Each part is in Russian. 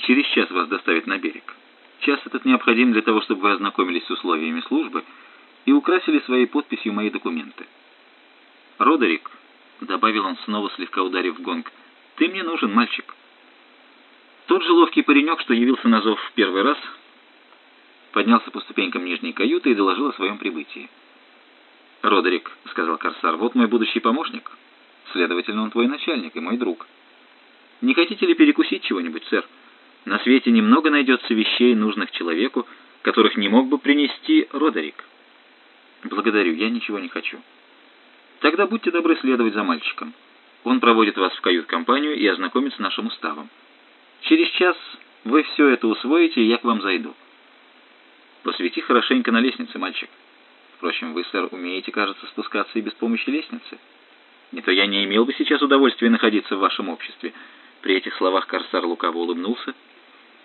Через час вас доставят на берег. Час этот необходим для того, чтобы вы ознакомились с условиями службы и украсили своей подписью мои документы. Родерик, — добавил он, снова слегка ударив в гонг, — ты мне нужен, мальчик. Тот же ловкий паренек, что явился на зов в первый раз, поднялся по ступенькам нижней каюты и доложил о своем прибытии. «Родерик», — сказал Корсар, — «вот мой будущий помощник. Следовательно, он твой начальник и мой друг. Не хотите ли перекусить чего-нибудь, сэр? На свете немного найдется вещей, нужных человеку, которых не мог бы принести Родерик». «Благодарю, я ничего не хочу». «Тогда будьте добры следовать за мальчиком. Он проводит вас в кают-компанию и ознакомит с нашим уставом. Через час вы все это усвоите, и я к вам зайду». «Посвети хорошенько на лестнице, мальчик». Впрочем, вы, сэр, умеете, кажется, спускаться и без помощи лестницы. Не то я не имел бы сейчас удовольствия находиться в вашем обществе. При этих словах Корсар лукаво улыбнулся.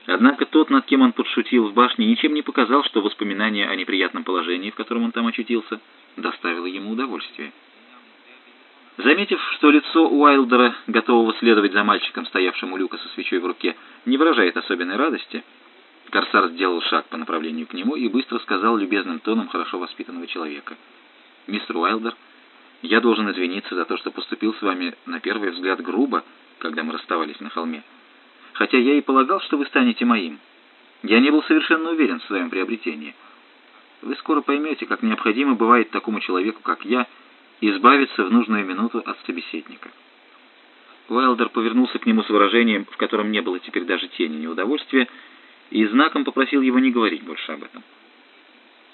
Однако тот, над кем он подшутил в башне, ничем не показал, что воспоминание о неприятном положении, в котором он там очутился, доставило ему удовольствие. Заметив, что лицо Уайлдера, готового следовать за мальчиком, стоявшим у люка со свечой в руке, не выражает особенной радости, Корсар сделал шаг по направлению к нему и быстро сказал любезным тоном хорошо воспитанного человека. «Мистер Уайлдер, я должен извиниться за то, что поступил с вами на первый взгляд грубо, когда мы расставались на холме. Хотя я и полагал, что вы станете моим. Я не был совершенно уверен в своем приобретении. Вы скоро поймете, как необходимо бывает такому человеку, как я, избавиться в нужную минуту от собеседника». Уайлдер повернулся к нему с выражением, в котором не было теперь даже тени неудовольствия, и знаком попросил его не говорить больше об этом.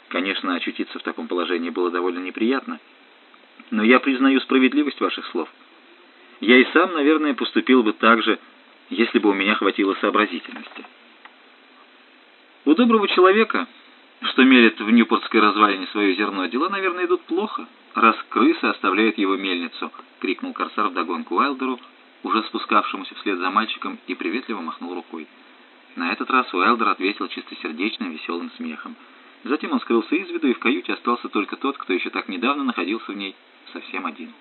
Конечно, очутиться в таком положении было довольно неприятно, но я признаю справедливость ваших слов. Я и сам, наверное, поступил бы так же, если бы у меня хватило сообразительности. У доброго человека, что мерит в Ньюпортской развалине свое зерно, дела, наверное, идут плохо, раз крысы оставляют его мельницу, — крикнул корсар вдогонку Уайлдеру, уже спускавшемуся вслед за мальчиком, и приветливо махнул рукой. На этот раз Уэлдер ответил чистосердечным, веселым смехом. Затем он скрылся из виду, и в каюте остался только тот, кто еще так недавно находился в ней совсем один.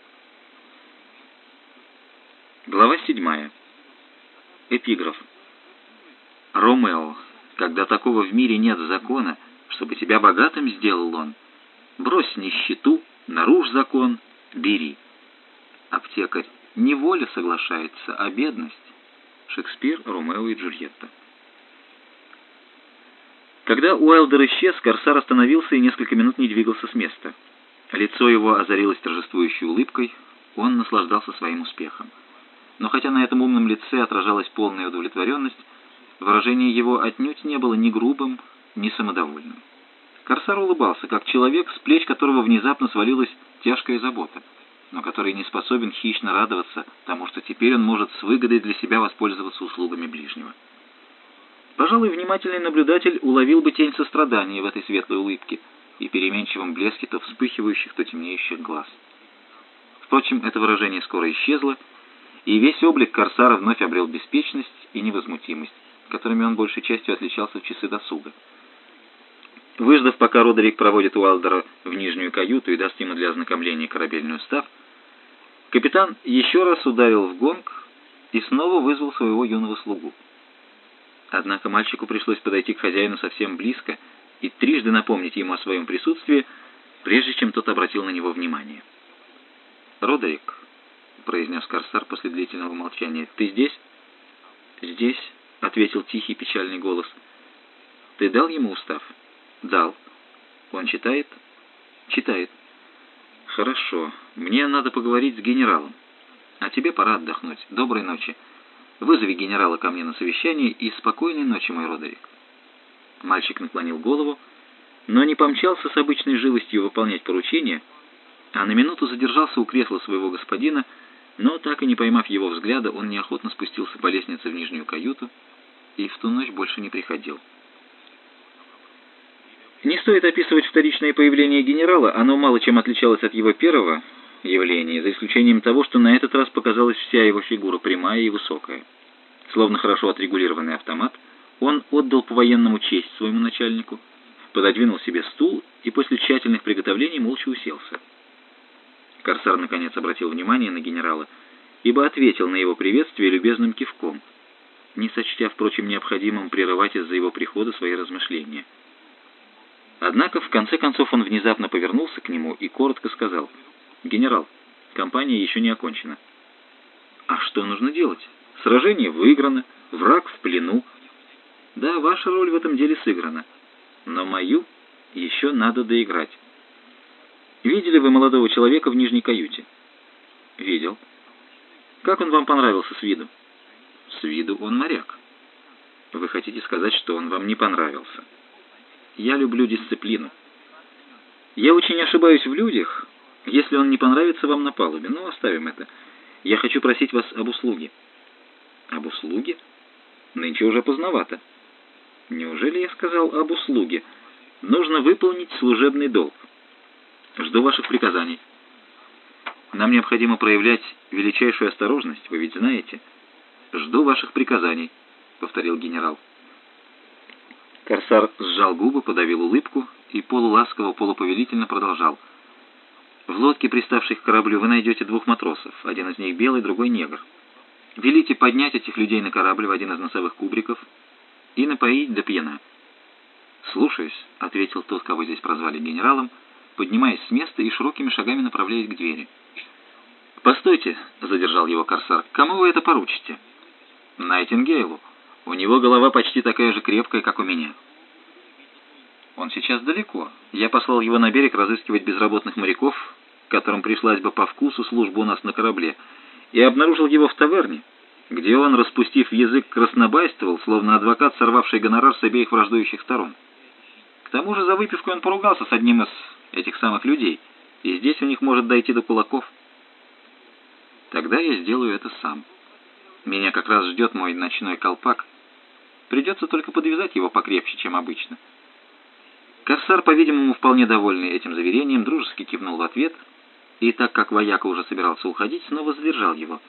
Глава седьмая. Эпиграф. Ромео, когда такого в мире нет закона, чтобы тебя богатым сделал он, брось нищету, наружь закон, бери. Аптекарь неволя соглашается, а бедность. Шекспир, Ромео и Джульетта. Когда Уайлдер исчез, Корсар остановился и несколько минут не двигался с места. Лицо его озарилось торжествующей улыбкой, он наслаждался своим успехом. Но хотя на этом умном лице отражалась полная удовлетворенность, выражение его отнюдь не было ни грубым, ни самодовольным. Корсар улыбался, как человек, с плеч которого внезапно свалилась тяжкая забота, но который не способен хищно радоваться тому, что теперь он может с выгодой для себя воспользоваться услугами ближнего. Пожалуй, внимательный наблюдатель уловил бы тень сострадания в этой светлой улыбке и переменчивом блеске то вспыхивающих, то темнеющих глаз. Впрочем, это выражение скоро исчезло, и весь облик Корсара вновь обрел беспечность и невозмутимость, которыми он большей частью отличался в часы досуга. Выждав, пока Родерик проводит Уайлдера в нижнюю каюту и даст ему для ознакомления корабельный устав, капитан еще раз ударил в гонг и снова вызвал своего юного слугу. Однако мальчику пришлось подойти к хозяину совсем близко и трижды напомнить ему о своем присутствии, прежде чем тот обратил на него внимание. «Родерик», — произнес Корсар после длительного молчания, — «ты здесь?» «Здесь», — ответил тихий печальный голос. «Ты дал ему устав?» «Дал». «Он читает?» «Читает». «Хорошо. Мне надо поговорить с генералом. А тебе пора отдохнуть. Доброй ночи». Вызови генерала ко мне на совещание и спокойной ночи, мой Родерик». Мальчик наклонил голову, но не помчался с обычной живостью выполнять поручение, а на минуту задержался у кресла своего господина, но, так и не поймав его взгляда, он неохотно спустился по лестнице в нижнюю каюту и в ту ночь больше не приходил. Не стоит описывать вторичное появление генерала, оно мало чем отличалось от его первого, явление, за исключением того, что на этот раз показалась вся его фигура прямая и высокая. Словно хорошо отрегулированный автомат, он отдал по-военному честь своему начальнику, пододвинул себе стул и после тщательных приготовлений молча уселся. Корсар наконец обратил внимание на генерала, ибо ответил на его приветствие любезным кивком. не сочтя, впрочем, необходимым прерывать из-за его прихода свои размышления. Однако, в конце концов, он внезапно повернулся к нему и коротко сказал, «Генерал, кампания еще не окончена». «А что нужно делать? Сражение выиграно, враг в плену». «Да, ваша роль в этом деле сыграна, но мою еще надо доиграть». «Видели вы молодого человека в нижней каюте?» «Видел». «Как он вам понравился с виду?» «С виду он моряк». «Вы хотите сказать, что он вам не понравился?» Я люблю дисциплину. Я очень ошибаюсь в людях, если он не понравится вам на палубе. Ну, оставим это. Я хочу просить вас об услуге. Об услуге? Нынче уже поздновато. Неужели я сказал об услуге? Нужно выполнить служебный долг. Жду ваших приказаний. Нам необходимо проявлять величайшую осторожность, вы ведь знаете. Жду ваших приказаний, повторил генерал. Корсар сжал губы, подавил улыбку и полуласково, полуповелительно продолжал. «В лодке, приставшей к кораблю, вы найдете двух матросов. Один из них белый, другой негр. Велите поднять этих людей на корабль в один из носовых кубриков и напоить до пьяна». «Слушаюсь», — ответил тот, кого здесь прозвали генералом, поднимаясь с места и широкими шагами направляясь к двери. «Постойте», — задержал его корсар, — «кому вы это поручите?» «Найтингейлу. У него голова почти такая же крепкая, как у меня. Он сейчас далеко. Я послал его на берег разыскивать безработных моряков, которым пришлась бы по вкусу служба у нас на корабле, и обнаружил его в таверне, где он, распустив язык, краснобайствовал, словно адвокат, сорвавший гонорар с обеих враждующих сторон. К тому же за выпивку он поругался с одним из этих самых людей, и здесь у них может дойти до кулаков. Тогда я сделаю это сам. Меня как раз ждет мой ночной колпак — Придется только подвязать его покрепче, чем обычно. Корсар, по-видимому, вполне довольный этим заверением, дружески кивнул в ответ, и так как вояка уже собирался уходить, снова задержал его.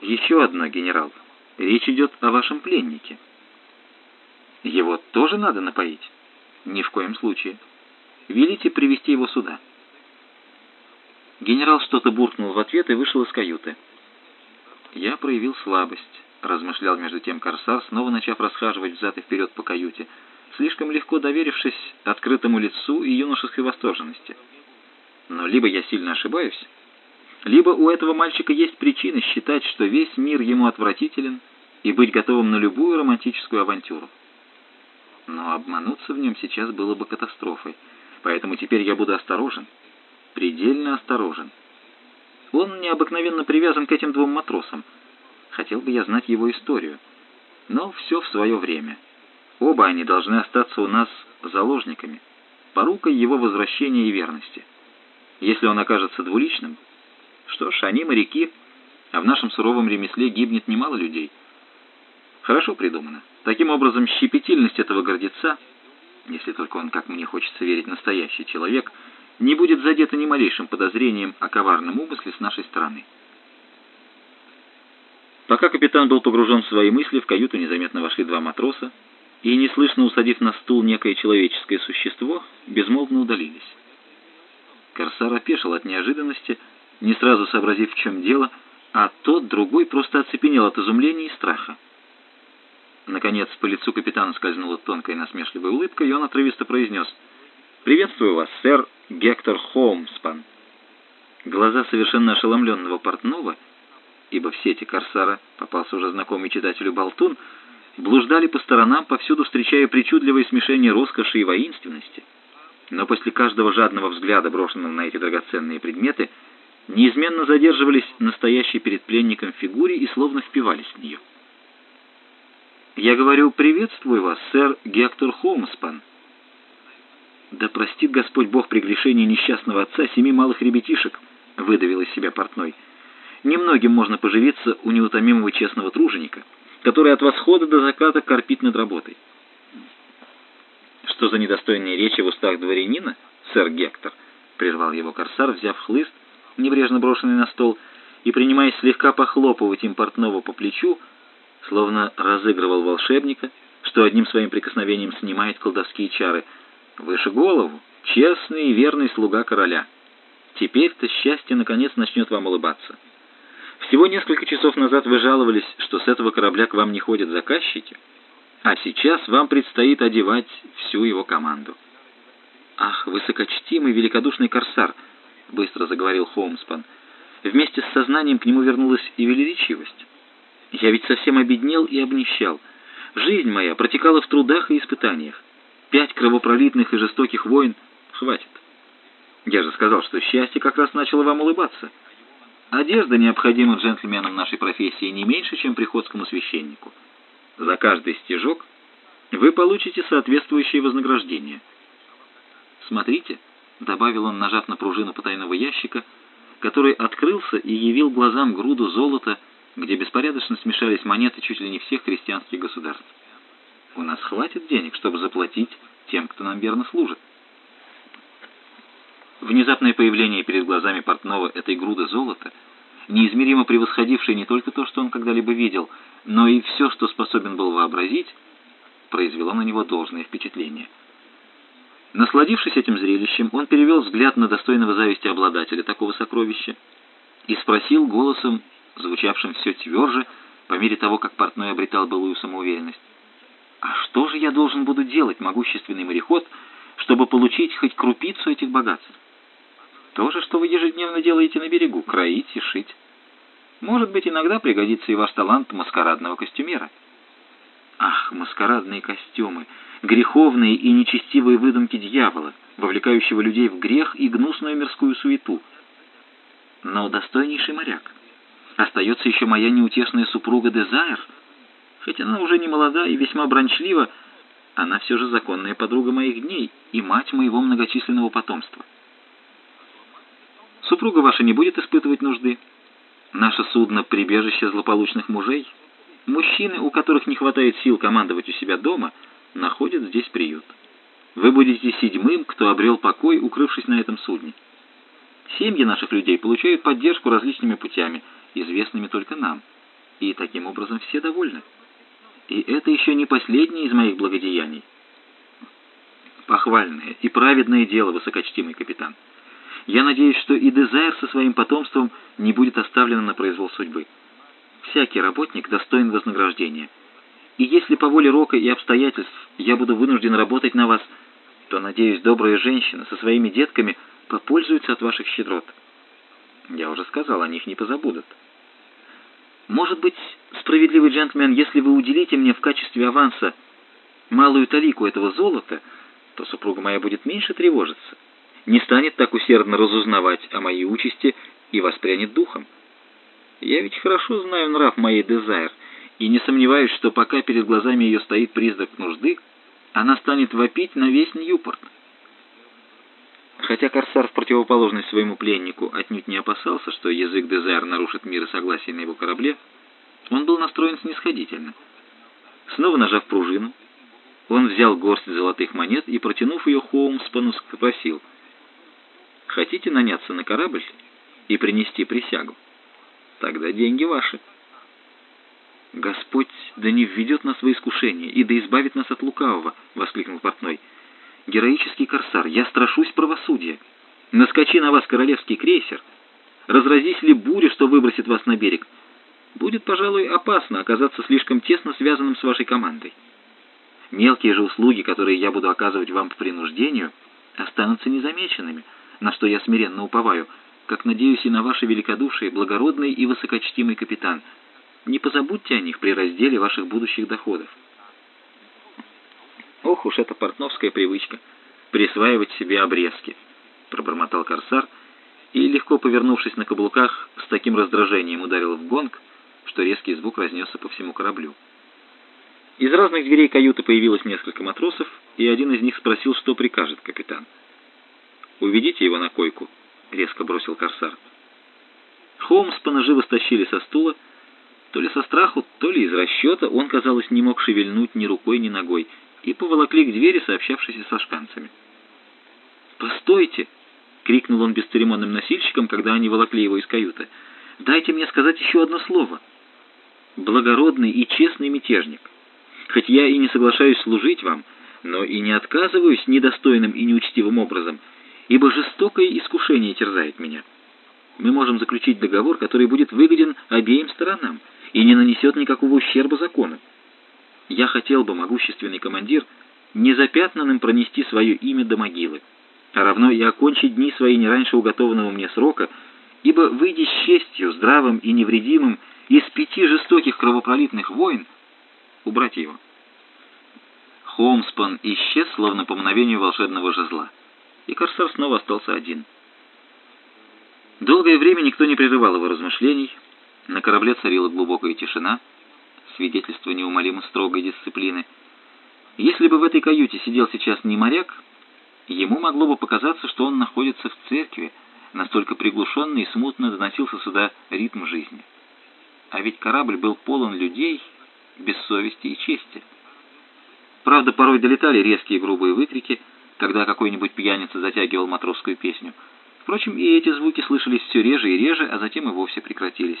«Еще одно, генерал. Речь идет о вашем пленнике». «Его тоже надо напоить?» «Ни в коем случае. Велите привести его сюда». Генерал что-то буркнул в ответ и вышел из каюты. Я проявил слабость. — размышлял между тем Корсар, снова начав расхаживать взад и вперед по каюте, слишком легко доверившись открытому лицу и юношеской восторженности. Но либо я сильно ошибаюсь, либо у этого мальчика есть причины считать, что весь мир ему отвратителен и быть готовым на любую романтическую авантюру. Но обмануться в нем сейчас было бы катастрофой, поэтому теперь я буду осторожен, предельно осторожен. Он необыкновенно привязан к этим двум матросам — Хотел бы я знать его историю. Но все в свое время. Оба они должны остаться у нас заложниками, порукой его возвращения и верности. Если он окажется двуличным, что ж, они моряки, а в нашем суровом ремесле гибнет немало людей. Хорошо придумано. Таким образом, щепетильность этого гордеца, если только он, как мне хочется верить, настоящий человек, не будет задета ни малейшим подозрением о коварном умысле с нашей стороны. Пока капитан был погружен в свои мысли, в каюту незаметно вошли два матроса и, неслышно усадив на стул некое человеческое существо, безмолвно удалились. Корсар опешил от неожиданности, не сразу сообразив, в чем дело, а тот, другой, просто оцепенел от изумления и страха. Наконец, по лицу капитана скользнула тонкая насмешливая улыбка, и он отрывисто произнес «Приветствую вас, сэр Гектор Холмспан». Глаза совершенно ошеломленного портного — ибо в сети Корсара попался уже знакомый читателю Болтун, блуждали по сторонам, повсюду встречая причудливое смешение роскоши и воинственности. Но после каждого жадного взгляда, брошенного на эти драгоценные предметы, неизменно задерживались настоящей перед пленником фигуре и словно впивались в нее. «Я говорю, приветствую вас, сэр Гектор Холмспан». «Да простит Господь Бог прегрешение несчастного отца семи малых ребятишек», — выдавил из себя портной. Немногим можно поживиться у неутомимого честного труженика, который от восхода до заката корпит над работой. «Что за недостойные речи в устах дворянина, сэр Гектор?» — прервал его корсар, взяв хлыст, небрежно брошенный на стол, и, принимаясь слегка похлопывать им портного по плечу, словно разыгрывал волшебника, что одним своим прикосновением снимает колдовские чары. «Выше голову! Честный и верный слуга короля! Теперь-то счастье наконец начнет вам улыбаться!» Всего несколько часов назад вы жаловались, что с этого корабля к вам не ходят заказчики, а сейчас вам предстоит одевать всю его команду. «Ах, высокочтимый великодушный корсар!» — быстро заговорил Холмспан. Вместе с сознанием к нему вернулась и величивость. «Я ведь совсем обеднел и обнищал. Жизнь моя протекала в трудах и испытаниях. Пять кровопролитных и жестоких войн хватит. Я же сказал, что счастье как раз начало вам улыбаться. Одежда необходима джентльменам нашей профессии не меньше, чем приходскому священнику. За каждый стежок вы получите соответствующее вознаграждение. Смотрите, — добавил он, нажав на пружину потайного ящика, который открылся и явил глазам груду золота, где беспорядочно смешались монеты чуть ли не всех христианских государств. У нас хватит денег, чтобы заплатить тем, кто нам верно служит. Внезапное появление перед глазами портного этой груды золота, неизмеримо превосходившей не только то, что он когда-либо видел, но и все, что способен был вообразить, произвело на него должное впечатление. Насладившись этим зрелищем, он перевел взгляд на достойного зависти обладателя такого сокровища и спросил голосом, звучавшим все тверже, по мере того, как портной обретал былую самоуверенность. «А что же я должен буду делать, могущественный мореход, чтобы получить хоть крупицу этих богатств?» То же, что вы ежедневно делаете на берегу, кроить и шить. Может быть, иногда пригодится и ваш талант маскарадного костюмера. Ах, маскарадные костюмы, греховные и нечестивые выдумки дьявола, вовлекающего людей в грех и гнусную мирскую суету. Но достойнейший моряк. Остается еще моя неутешная супруга Дезайр. Хоть она уже не молода и весьма брончлива, она все же законная подруга моих дней и мать моего многочисленного потомства. Супруга ваша не будет испытывать нужды. Наше судно — прибежище злополучных мужей. Мужчины, у которых не хватает сил командовать у себя дома, находят здесь приют. Вы будете седьмым, кто обрел покой, укрывшись на этом судне. Семьи наших людей получают поддержку различными путями, известными только нам. И таким образом все довольны. И это еще не последнее из моих благодеяний. Похвальное и праведное дело, высокочтимый капитан. Я надеюсь, что и Дезайр со своим потомством не будет оставлен на произвол судьбы. Всякий работник достоин вознаграждения. И если по воле рока и обстоятельств я буду вынужден работать на вас, то, надеюсь, добрая женщина со своими детками попользуется от ваших щедрот. Я уже сказал, о них не позабудут. Может быть, справедливый джентльмен, если вы уделите мне в качестве аванса малую талику этого золота, то супруга моя будет меньше тревожиться не станет так усердно разузнавать о моей участи и воспрянет духом. Я ведь хорошо знаю нрав моей Дезайр, и не сомневаюсь, что пока перед глазами ее стоит признак нужды, она станет вопить на весь Ньюпорт. Хотя Корсар в противоположность своему пленнику отнюдь не опасался, что язык Дезайр нарушит мир и согласие на его корабле, он был настроен снисходительно. Снова нажав пружину, он взял горсть золотых монет и, протянув ее Хоумспану, спросил — Хотите наняться на корабль и принести присягу? Тогда деньги ваши. «Господь да не введет нас во искушение и да избавит нас от лукавого!» — воскликнул портной. «Героический корсар, я страшусь правосудия. Наскочи на вас королевский крейсер, разразись ли буря, что выбросит вас на берег, будет, пожалуй, опасно оказаться слишком тесно связанным с вашей командой. Мелкие же услуги, которые я буду оказывать вам по принуждению, останутся незамеченными» на что я смиренно уповаю, как надеюсь и на ваше великодушие, благородный и высокочтимый капитан. Не позабудьте о них при разделе ваших будущих доходов. Ох уж эта портновская привычка — присваивать себе обрезки, — пробормотал корсар, и, легко повернувшись на каблуках, с таким раздражением ударил в гонг, что резкий звук разнесся по всему кораблю. Из разных дверей каюты появилось несколько матросов, и один из них спросил, что прикажет капитан. «Уведите его на койку», — резко бросил корсар. Холмспана живо стащили со стула. То ли со страху, то ли из расчета он, казалось, не мог шевельнуть ни рукой, ни ногой, и поволокли к двери, сообщавшейся со шканцами. «Постойте!» — крикнул он бесцеремонным носильщикам, когда они волокли его из каюты. «Дайте мне сказать еще одно слово. Благородный и честный мятежник. Хоть я и не соглашаюсь служить вам, но и не отказываюсь недостойным и неучтивым образом — ибо жестокое искушение терзает меня. мы можем заключить договор, который будет выгоден обеим сторонам и не нанесет никакого ущерба закону. Я хотел бы, могущественный командир, незапятнанным пронести свое имя до могилы, а равно и окончить дни свои не раньше уготованного мне срока, ибо, выйдя с честью, здравым и невредимым из пяти жестоких кровопролитных войн, убрать его. Холмспан исчез, словно по мгновению волшебного жезла, и Корсар снова остался один. Долгое время никто не прерывал его размышлений, на корабле царила глубокая тишина, свидетельство неумолимо строгой дисциплины. Если бы в этой каюте сидел сейчас не моряк, ему могло бы показаться, что он находится в церкви, настолько приглушенный и смутно доносился сюда ритм жизни. А ведь корабль был полон людей без совести и чести. Правда, порой долетали резкие грубые выкрики, когда какой-нибудь пьяница затягивал матросскую песню. Впрочем, и эти звуки слышались все реже и реже, а затем и вовсе прекратились.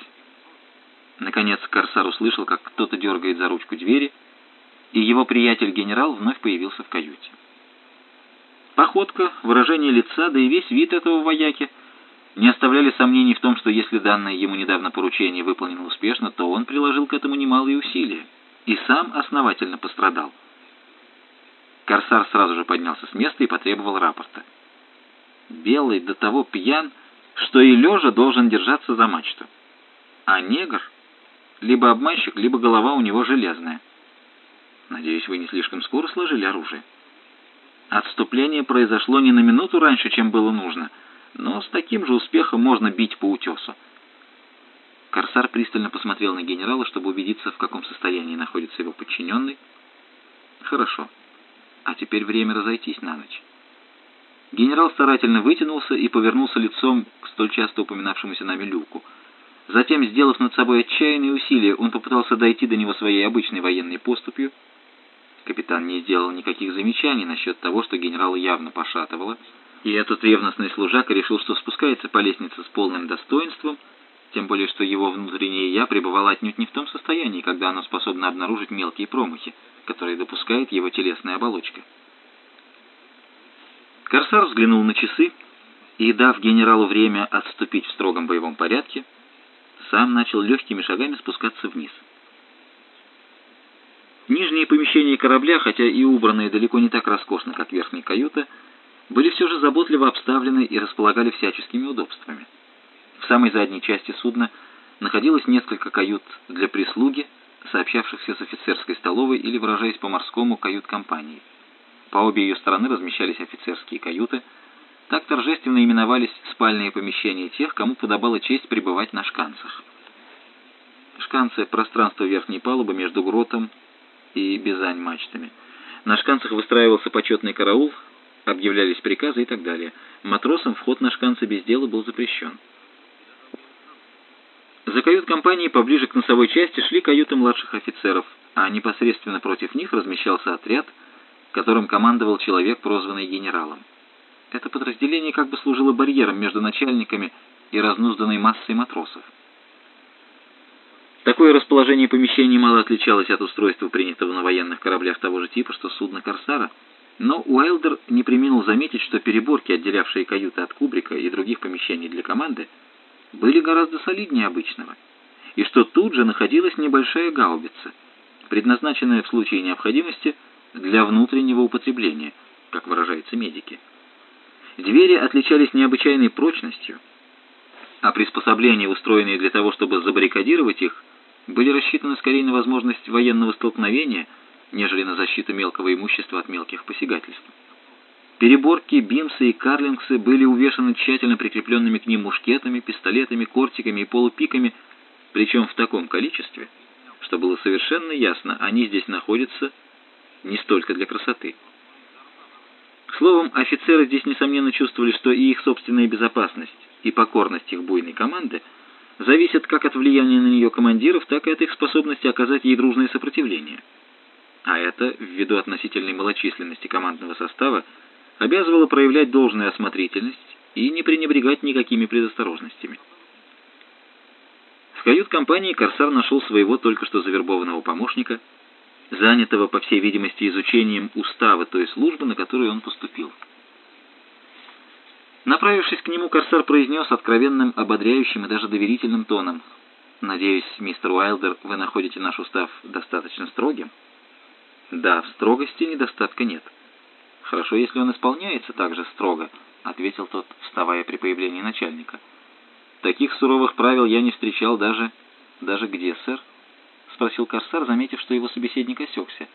Наконец Корсар услышал, как кто-то дергает за ручку двери, и его приятель-генерал вновь появился в каюте. Походка, выражение лица, да и весь вид этого вояки не оставляли сомнений в том, что если данное ему недавно поручение выполнено успешно, то он приложил к этому немалые усилия и сам основательно пострадал. Корсар сразу же поднялся с места и потребовал рапорта. Белый до того пьян, что и лежа должен держаться за мачту. А негр либо обманщик, либо голова у него железная. Надеюсь, вы не слишком скоро сложили оружие. Отступление произошло не на минуту раньше, чем было нужно, но с таким же успехом можно бить по утесу. Корсар пристально посмотрел на генерала, чтобы убедиться, в каком состоянии находится его подчиненный. «Хорошо. А теперь время разойтись на ночь». Генерал старательно вытянулся и повернулся лицом к столь часто упоминавшемуся нами люку. Затем, сделав над собой отчаянные усилия, он попытался дойти до него своей обычной военной поступью, Капитан не сделал никаких замечаний насчет того, что генерал явно пошатывало, и этот ревностный служака решил, что спускается по лестнице с полным достоинством, тем более что его внутреннее «я» пребывало отнюдь не в том состоянии, когда оно способно обнаружить мелкие промахи, которые допускает его телесная оболочка. Корсар взглянул на часы и, дав генералу время отступить в строгом боевом порядке, сам начал легкими шагами спускаться вниз — Нижние помещения корабля, хотя и убранные далеко не так роскошно, как верхняя каюта, были все же заботливо обставлены и располагали всяческими удобствами. В самой задней части судна находилось несколько кают для прислуги, сообщавшихся с офицерской столовой или, выражаясь по-морскому, кают-компании. По обе ее стороны размещались офицерские каюты. Так торжественно именовались спальные помещения тех, кому подобала честь пребывать на шканцах. Шканцы — пространство верхней палубы между гротом и бизань мачтами. На шканцах выстраивался почетный караул, объявлялись приказы и так далее. Матросам вход на шканцы без дела был запрещен. За кают-компанией поближе к носовой части шли каюты младших офицеров, а непосредственно против них размещался отряд, которым командовал человек, прозванный генералом. Это подразделение как бы служило барьером между начальниками и разнузданной массой матросов. Такое расположение помещений мало отличалось от устройства, принятого на военных кораблях того же типа, что судно «Корсара», но Уайлдер не приминул заметить, что переборки, отделявшие каюты от кубрика и других помещений для команды, были гораздо солиднее обычного, и что тут же находилась небольшая гаубица, предназначенная в случае необходимости для внутреннего употребления, как выражаются медики. Двери отличались необычайной прочностью, а приспособления, устроенные для того, чтобы забаррикадировать их, были рассчитаны скорее на возможность военного столкновения, нежели на защиту мелкого имущества от мелких посягательств. Переборки, бимсы и карлингсы были увешаны тщательно прикрепленными к ним мушкетами, пистолетами, кортиками и полупиками, причем в таком количестве, что было совершенно ясно, они здесь находятся не столько для красоты. Словом, офицеры здесь, несомненно, чувствовали, что и их собственная безопасность, и покорность их буйной команды – зависит как от влияния на нее командиров, так и от их способности оказать ей дружное сопротивление. А это, ввиду относительной малочисленности командного состава, обязывало проявлять должную осмотрительность и не пренебрегать никакими предосторожностями. В кают-компании «Корсар» нашел своего только что завербованного помощника, занятого, по всей видимости, изучением устава той службы, на которую он поступил. Направившись к нему, Корсар произнес откровенным, ободряющим и даже доверительным тоном. «Надеюсь, мистер Уайлдер, вы находите наш устав достаточно строгим?» «Да, в строгости недостатка нет». «Хорошо, если он исполняется так же строго», — ответил тот, вставая при появлении начальника. «Таких суровых правил я не встречал даже...» «Даже где, сэр?» — спросил Корсар, заметив, что его собеседник осекся.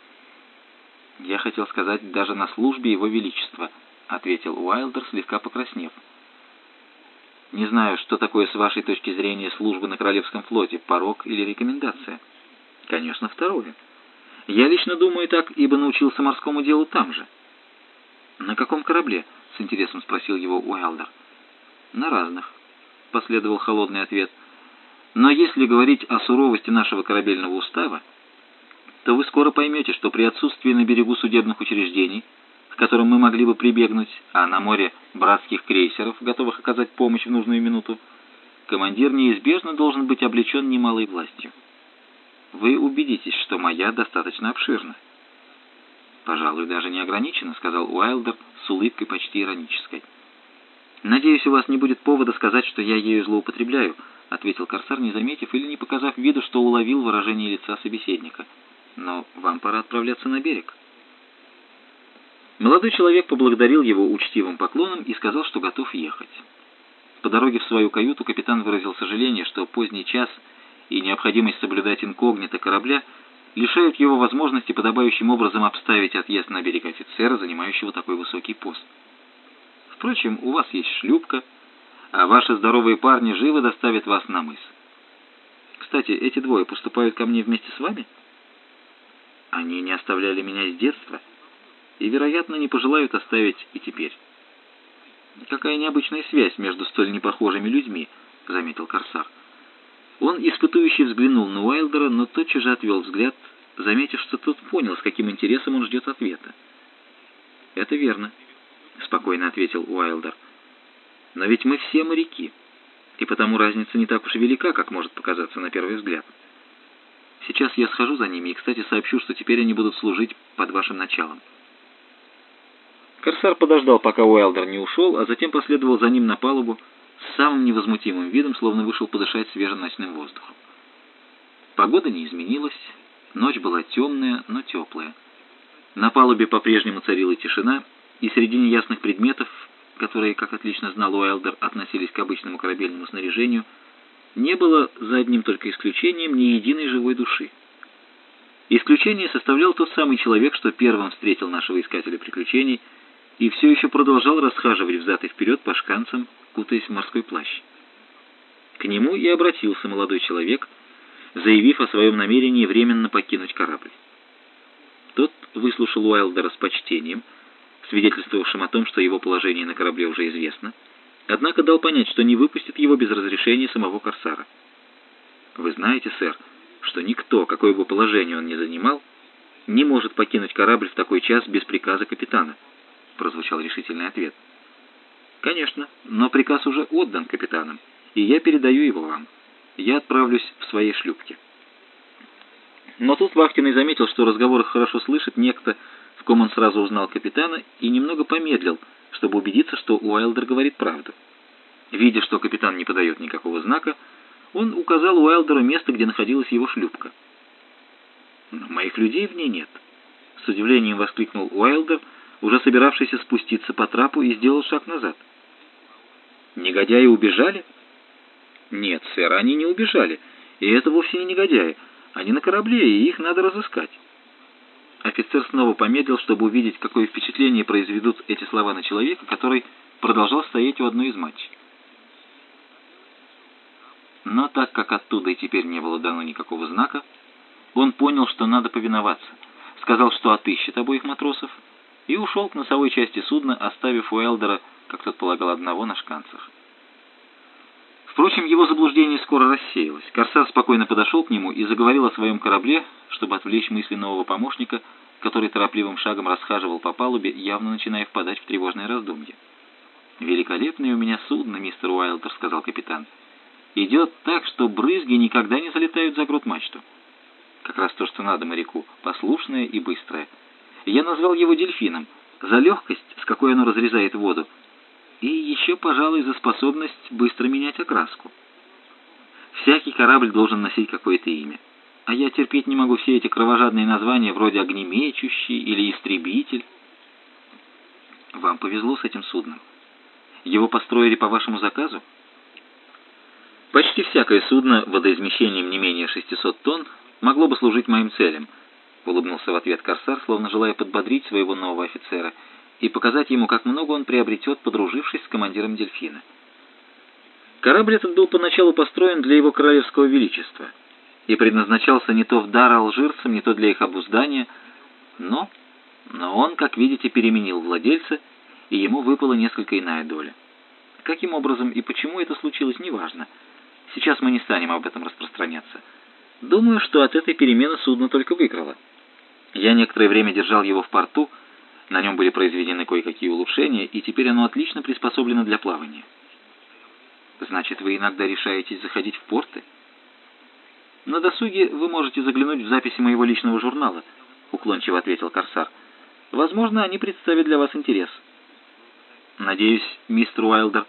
«Я хотел сказать, даже на службе его величества», — ответил Уайлдер, слегка покраснев. «Не знаю, что такое с вашей точки зрения служба на Королевском флоте, порог или рекомендация?» «Конечно, второе. Я лично думаю так, ибо научился морскому делу там же». «На каком корабле?» — с интересом спросил его Уайлдер. «На разных», — последовал холодный ответ. «Но если говорить о суровости нашего корабельного устава, то вы скоро поймете, что при отсутствии на берегу судебных учреждений, к которым мы могли бы прибегнуть, а на море братских крейсеров, готовых оказать помощь в нужную минуту, командир неизбежно должен быть облечен немалой властью. Вы убедитесь, что моя достаточно обширна. «Пожалуй, даже не ограничена», — сказал Уайлдер с улыбкой почти иронической. «Надеюсь, у вас не будет повода сказать, что я ею злоупотребляю», — ответил Корсар, не заметив или не показав виду, что уловил выражение лица собеседника. «Но вам пора отправляться на берег». Молодой человек поблагодарил его учтивым поклоном и сказал, что готов ехать. По дороге в свою каюту капитан выразил сожаление, что поздний час и необходимость соблюдать инкогнито корабля — лишают его возможности подобающим образом обставить отъезд на берег офицера, занимающего такой высокий пост. Впрочем, у вас есть шлюпка, а ваши здоровые парни живо доставят вас на мыс. Кстати, эти двое поступают ко мне вместе с вами? Они не оставляли меня с детства и, вероятно, не пожелают оставить и теперь. Какая необычная связь между столь непохожими людьми, заметил Корсар. Он испытующе взглянул на Уайлдера, но тотчас же отвел взгляд, заметив, что тот понял, с каким интересом он ждет ответа. «Это верно», — спокойно ответил Уайлдер. «Но ведь мы все моряки, и потому разница не так уж велика, как может показаться на первый взгляд. Сейчас я схожу за ними и, кстати, сообщу, что теперь они будут служить под вашим началом». Корсар подождал, пока Уайлдер не ушел, а затем последовал за ним на палубу, с самым невозмутимым видом, словно вышел подышать свежим ночным воздухом. Погода не изменилась, ночь была темная, но теплая. На палубе по-прежнему царила тишина, и среди неясных предметов, которые, как отлично знал Уайлдер, относились к обычному корабельному снаряжению, не было, за одним только исключением, ни единой живой души. Исключение составлял тот самый человек, что первым встретил нашего искателя приключений и все еще продолжал расхаживать взад и вперед по шканцам, кутаясь в морской плащ. К нему и обратился молодой человек, заявив о своем намерении временно покинуть корабль. Тот выслушал Уайлдера с почтением, свидетельствовавшим о том, что его положение на корабле уже известно, однако дал понять, что не выпустит его без разрешения самого Корсара. «Вы знаете, сэр, что никто, какое бы положение он ни занимал, не может покинуть корабль в такой час без приказа капитана», — прозвучал решительный ответ. «Конечно, но приказ уже отдан капитанам, и я передаю его вам. Я отправлюсь в своей шлюпке». Но тут Вахтенный заметил, что разговор хорошо слышит некто, в ком он сразу узнал капитана, и немного помедлил, чтобы убедиться, что Уайлдер говорит правду. Видя, что капитан не подает никакого знака, он указал Уайлдеру место, где находилась его шлюпка. «Но моих людей в ней нет», — с удивлением воскликнул Уайлдер, уже собиравшийся спуститься по трапу, и сделал шаг назад. Негодяи убежали? Нет, сэр, они не убежали. И это вовсе не негодяи. Они на корабле, и их надо разыскать. Офицер снова помедлил, чтобы увидеть, какое впечатление произведут эти слова на человека, который продолжал стоять у одной из матч. Но так как оттуда и теперь не было дано никакого знака, он понял, что надо повиноваться, сказал, что отыщет обоих матросов, и ушел к носовой части судна, оставив Уэлдера как тот полагал, одного на шканцах. Впрочем, его заблуждение скоро рассеялось. Корсар спокойно подошел к нему и заговорил о своем корабле, чтобы отвлечь мысли нового помощника, который торопливым шагом расхаживал по палубе, явно начиная впадать в тревожное раздумье. «Великолепное у меня судно, мистер Уайлдер», — сказал капитан. «Идет так, что брызги никогда не залетают за грот мачту. Как раз то, что надо моряку, послушное и быстрое. Я назвал его дельфином, за легкость, с какой оно разрезает воду, И еще, пожалуй, за способность быстро менять окраску. Всякий корабль должен носить какое-то имя. А я терпеть не могу все эти кровожадные названия вроде «огнемечущий» или «истребитель». Вам повезло с этим судном. Его построили по вашему заказу? Почти всякое судно водоизмещением не менее 600 тонн могло бы служить моим целям, улыбнулся в ответ Корсар, словно желая подбодрить своего нового офицера и показать ему, как много он приобретет, подружившись с командиром дельфина. Корабль этот был поначалу построен для его королевского величества и предназначался не то в дар алжирцам, не то для их обуздания, но, но он, как видите, переменил владельца, и ему выпала несколько иная доля. Каким образом и почему это случилось, неважно. Сейчас мы не станем об этом распространяться. Думаю, что от этой перемены судно только выиграло. Я некоторое время держал его в порту, на нем были произведены кое-какие улучшения, и теперь оно отлично приспособлено для плавания. Значит, вы иногда решаетесь заходить в порты? На досуге вы можете заглянуть в записи моего личного журнала, уклончиво ответил Корсар. Возможно, они представят для вас интерес. Надеюсь, мистер Уайлдер,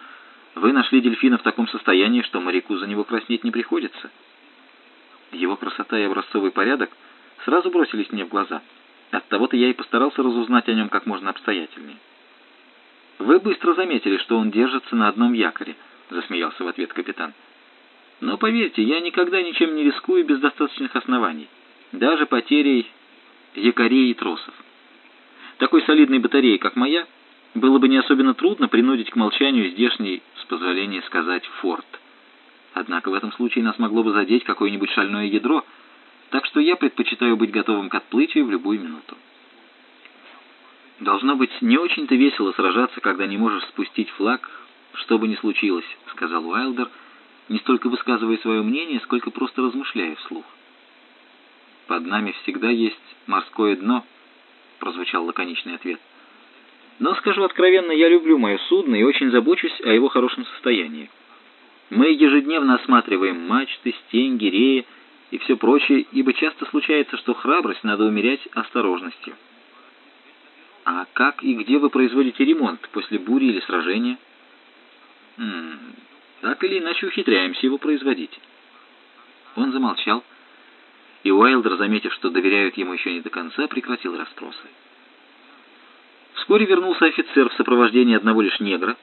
вы нашли дельфина в таком состоянии, что моряку за него краснеть не приходится. Его красота и образцовый порядок сразу бросились мне в глаза. Оттого-то я и постарался разузнать о нем как можно обстоятельнее. Вы быстро заметили, что он держится на одном якоре —— засмеялся в ответ капитан. «Но поверьте, я никогда ничем не рискую без достаточных оснований, даже потерей якорей и тросов. Такой солидной батареи, как моя, было бы не особенно трудно принудить к молчанию здешний, с позволения сказать, форт. Однако в этом случае нас могло бы задеть какое-нибудь шальное ядро, так что я предпочитаю быть готовым к отплытию в любую минуту. Должно быть не очень-то весело сражаться, когда не можешь спустить флаг «Что бы ни случилось», — сказал Уайлдер, не столько высказывая свое мнение, сколько просто размышляя вслух. «Под нами всегда есть морское дно», — прозвучал лаконичный ответ. «Но, скажу откровенно, я люблю мое судно и очень забочусь о его хорошем состоянии. Мы ежедневно осматриваем мачты, стенги, реи и все прочее, ибо часто случается, что храбрость надо умерять осторожностью». «А как и где вы производите ремонт после бури или сражения?» М -м, так или иначе ухитряемся его производить. Он замолчал, и Уайлдер, заметив, что доверяют ему еще не до конца, прекратил расспросы. Вскоре вернулся офицер в сопровождении одного лишь негра,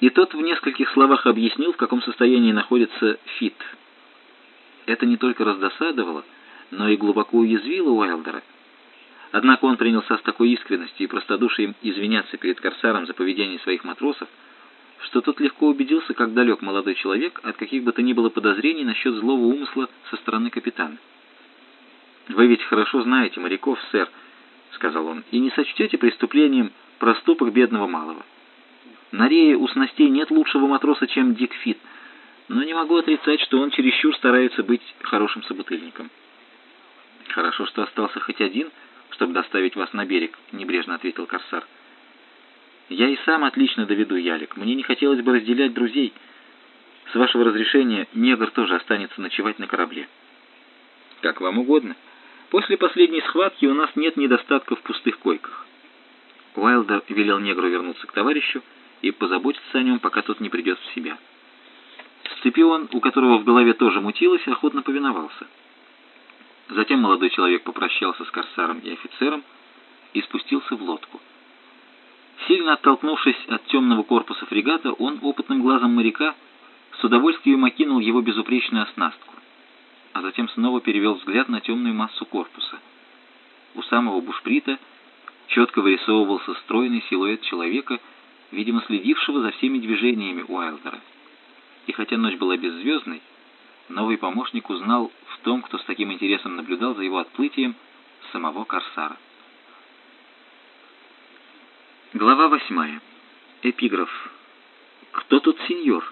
и тот в нескольких словах объяснил, в каком состоянии находится Фит. Это не только раздосадовало, но и глубоко уязвило Уайлдера. Однако он принялся с такой искренностью и простодушием извиняться перед Корсаром за поведение своих матросов, что тот легко убедился, как далек молодой человек от каких бы то ни было подозрений насчет злого умысла со стороны капитана. «Вы ведь хорошо знаете моряков, сэр», — сказал он, — «и не сочтете преступлением проступок бедного малого. На рее у снастей нет лучшего матроса, чем Дик Фит, но не могу отрицать, что он чересчур старается быть хорошим собутыльником». «Хорошо, что остался хоть один, чтобы доставить вас на берег», — небрежно ответил Корсар. Я и сам отлично доведу ялик. Мне не хотелось бы разделять друзей. С вашего разрешения негр тоже останется ночевать на корабле. Как вам угодно. После последней схватки у нас нет недостатка в пустых койках. Уайлдер велел негру вернуться к товарищу и позаботиться о нем, пока тот не придет в себя. Сципион, у которого в голове тоже мутилось, охотно повиновался. Затем молодой человек попрощался с корсаром и офицером и спустился в лодку. Сильно оттолкнувшись от темного корпуса фрегата, он опытным глазом моряка с удовольствием окинул его безупречную оснастку, а затем снова перевел взгляд на темную массу корпуса. У самого бушприта четко вырисовывался стройный силуэт человека, видимо, следившего за всеми движениями Уайлдера. И хотя ночь была беззвездной, новый помощник узнал в том, кто с таким интересом наблюдал за его отплытием, самого Корсара. Глава восьмая. Эпиграф. «Кто тут сеньор?»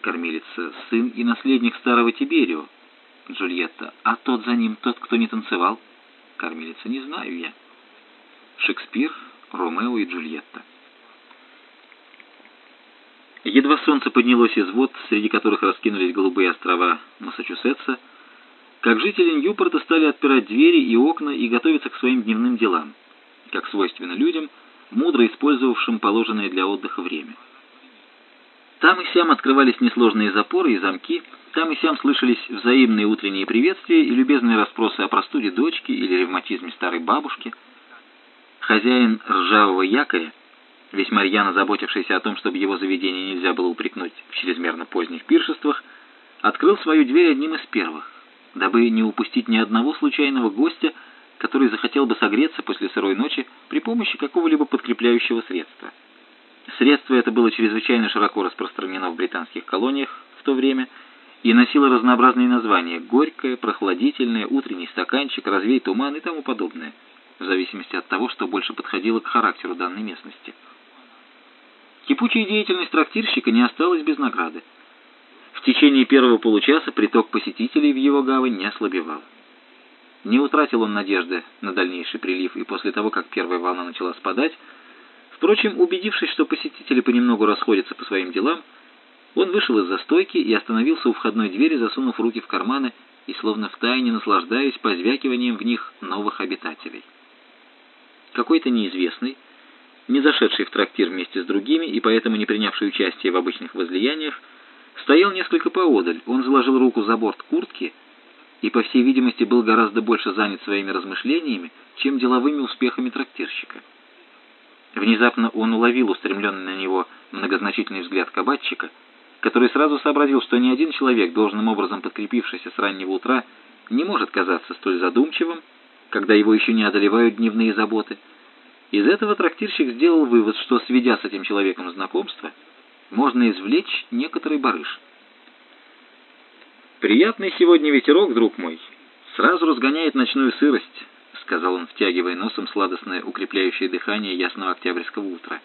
Кормилица. «Сын и наследник старого Тиберио». Джульетта. «А тот за ним, тот, кто не танцевал?» Кормилица. «Не знаю я». Шекспир, Ромео и Джульетта. Едва солнце поднялось из вод, среди которых раскинулись голубые острова Массачусетса, как жители Ньюпорта стали отпирать двери и окна и готовиться к своим дневным делам. Как свойственно людям – мудро использовавшим положенное для отдыха время. Там и сям открывались несложные запоры и замки, там и сям слышались взаимные утренние приветствия и любезные расспросы о простуде дочки или ревматизме старой бабушки. Хозяин ржавого якоря, весьма рьяно заботившийся о том, чтобы его заведение нельзя было упрекнуть в чрезмерно поздних пиршествах, открыл свою дверь одним из первых, дабы не упустить ни одного случайного гостя, который захотел бы согреться после сырой ночи при помощи какого-либо подкрепляющего средства. Средство это было чрезвычайно широко распространено в британских колониях в то время и носило разнообразные названия «горькое», «прохладительное», «утренний стаканчик», «развей туман» и тому подобное, в зависимости от того, что больше подходило к характеру данной местности. Кипучая деятельность трактирщика не осталась без награды. В течение первого получаса приток посетителей в его гавань не ослабевал. Не утратил он надежды на дальнейший прилив, и после того, как первая волна начала спадать, впрочем, убедившись, что посетители понемногу расходятся по своим делам, он вышел из застойки и остановился у входной двери, засунув руки в карманы и словно втайне наслаждаясь позвякиванием в них новых обитателей. Какой-то неизвестный, не зашедший в трактир вместе с другими и поэтому не принявший участие в обычных возлияниях, стоял несколько поодаль. Он заложил руку за борт куртки и, по всей видимости, был гораздо больше занят своими размышлениями, чем деловыми успехами трактирщика. Внезапно он уловил устремленный на него многозначительный взгляд кабачика, который сразу сообразил, что ни один человек, должным образом подкрепившийся с раннего утра, не может казаться столь задумчивым, когда его еще не одолевают дневные заботы. Из этого трактирщик сделал вывод, что, сведя с этим человеком знакомство, можно извлечь некоторый барыш. «Приятный сегодня ветерок, друг мой, сразу разгоняет ночную сырость», — сказал он, втягивая носом сладостное укрепляющее дыхание ясного октябрьского утра.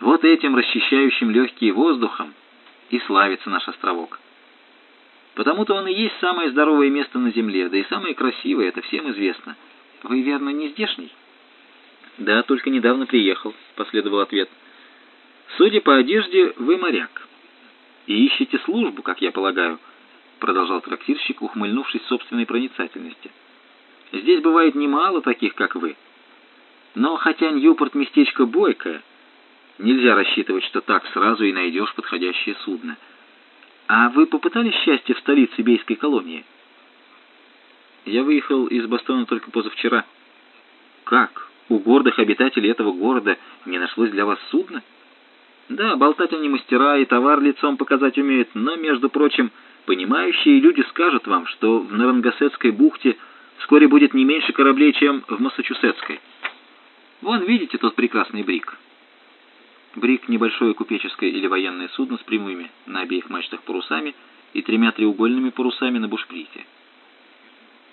«Вот этим расчищающим легкие воздухом и славится наш островок. Потому-то он и есть самое здоровое место на земле, да и самое красивое, это всем известно. Вы, верно, не здешний?» «Да, только недавно приехал», — последовал ответ. «Судя по одежде, вы моряк. И ищете службу, как я полагаю», — продолжал трактирщик, ухмыльнувшись собственной проницательности. «Здесь бывает немало таких, как вы. Но хотя Ньюпорт местечко бойкое, нельзя рассчитывать, что так сразу и найдешь подходящее судно. А вы попытались счастье в столице Бейской колонии?» «Я выехал из Бостона только позавчера». «Как? У гордых обитателей этого города не нашлось для вас судна?» «Да, болтать они мастера и товар лицом показать умеют, но, между прочим, Понимающие люди скажут вам, что в Нарангасетской бухте вскоре будет не меньше кораблей, чем в Массачусетской. Вон, видите тот прекрасный брик. Брик — небольшое купеческое или военное судно с прямыми на обеих мачтах парусами и тремя треугольными парусами на бушприте.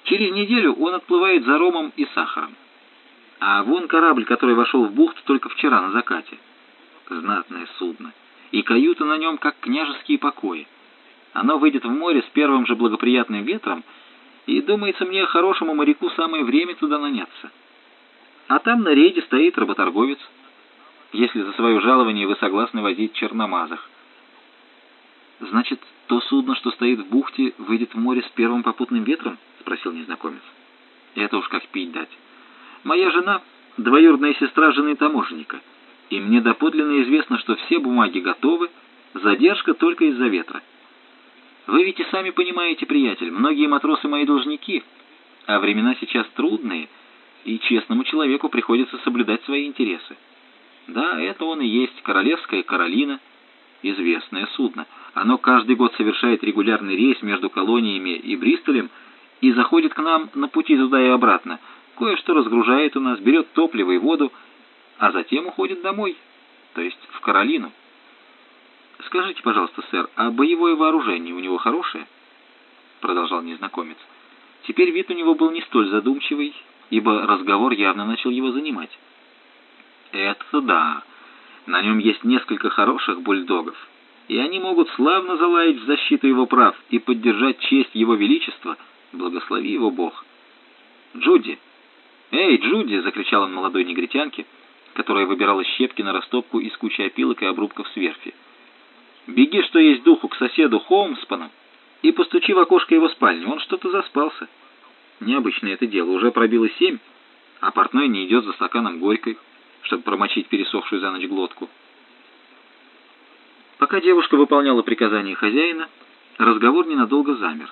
Через неделю он отплывает за ромом и сахаром. А вон корабль, который вошел в бухту только вчера на закате. Знатное судно. И каюта на нем, как княжеские покои. Оно выйдет в море с первым же благоприятным ветром, и, думается мне, хорошему моряку самое время туда наняться. А там на рейде стоит работорговец, если за свое жалование вы согласны возить черномазах. «Значит, то судно, что стоит в бухте, выйдет в море с первым попутным ветром?» — спросил незнакомец. «Это уж как пить дать. Моя жена — двоюродная сестра жены таможенника, и мне доподлинно известно, что все бумаги готовы, задержка только из-за ветра». Вы ведь и сами понимаете, приятель, многие матросы мои должники, а времена сейчас трудные, и честному человеку приходится соблюдать свои интересы. Да, это он и есть Королевская Каролина, известное судно. Оно каждый год совершает регулярный рейс между колониями и Бристолем и заходит к нам на пути туда и обратно. Кое-что разгружает у нас, берет топливо и воду, а затем уходит домой, то есть в Каролину. «Скажите, пожалуйста, сэр, а боевое вооружение у него хорошее?» Продолжал незнакомец. Теперь вид у него был не столь задумчивый, ибо разговор явно начал его занимать. «Это да. На нем есть несколько хороших бульдогов, и они могут славно залаять в защиту его прав и поддержать честь его величества, благослови его Бог». «Джуди!» «Эй, Джуди!» — закричал он молодой негритянке, которая выбирала щепки на растопку из кучи опилок и обрубков с верфи. Беги, что есть духу, к соседу Холмспану и постучи в окошко его спальни. Он что-то заспался. Необычное это дело. Уже пробило семь, а портной не идет за стаканом горькой, чтобы промочить пересохшую за ночь глотку. Пока девушка выполняла приказания хозяина, разговор ненадолго замер.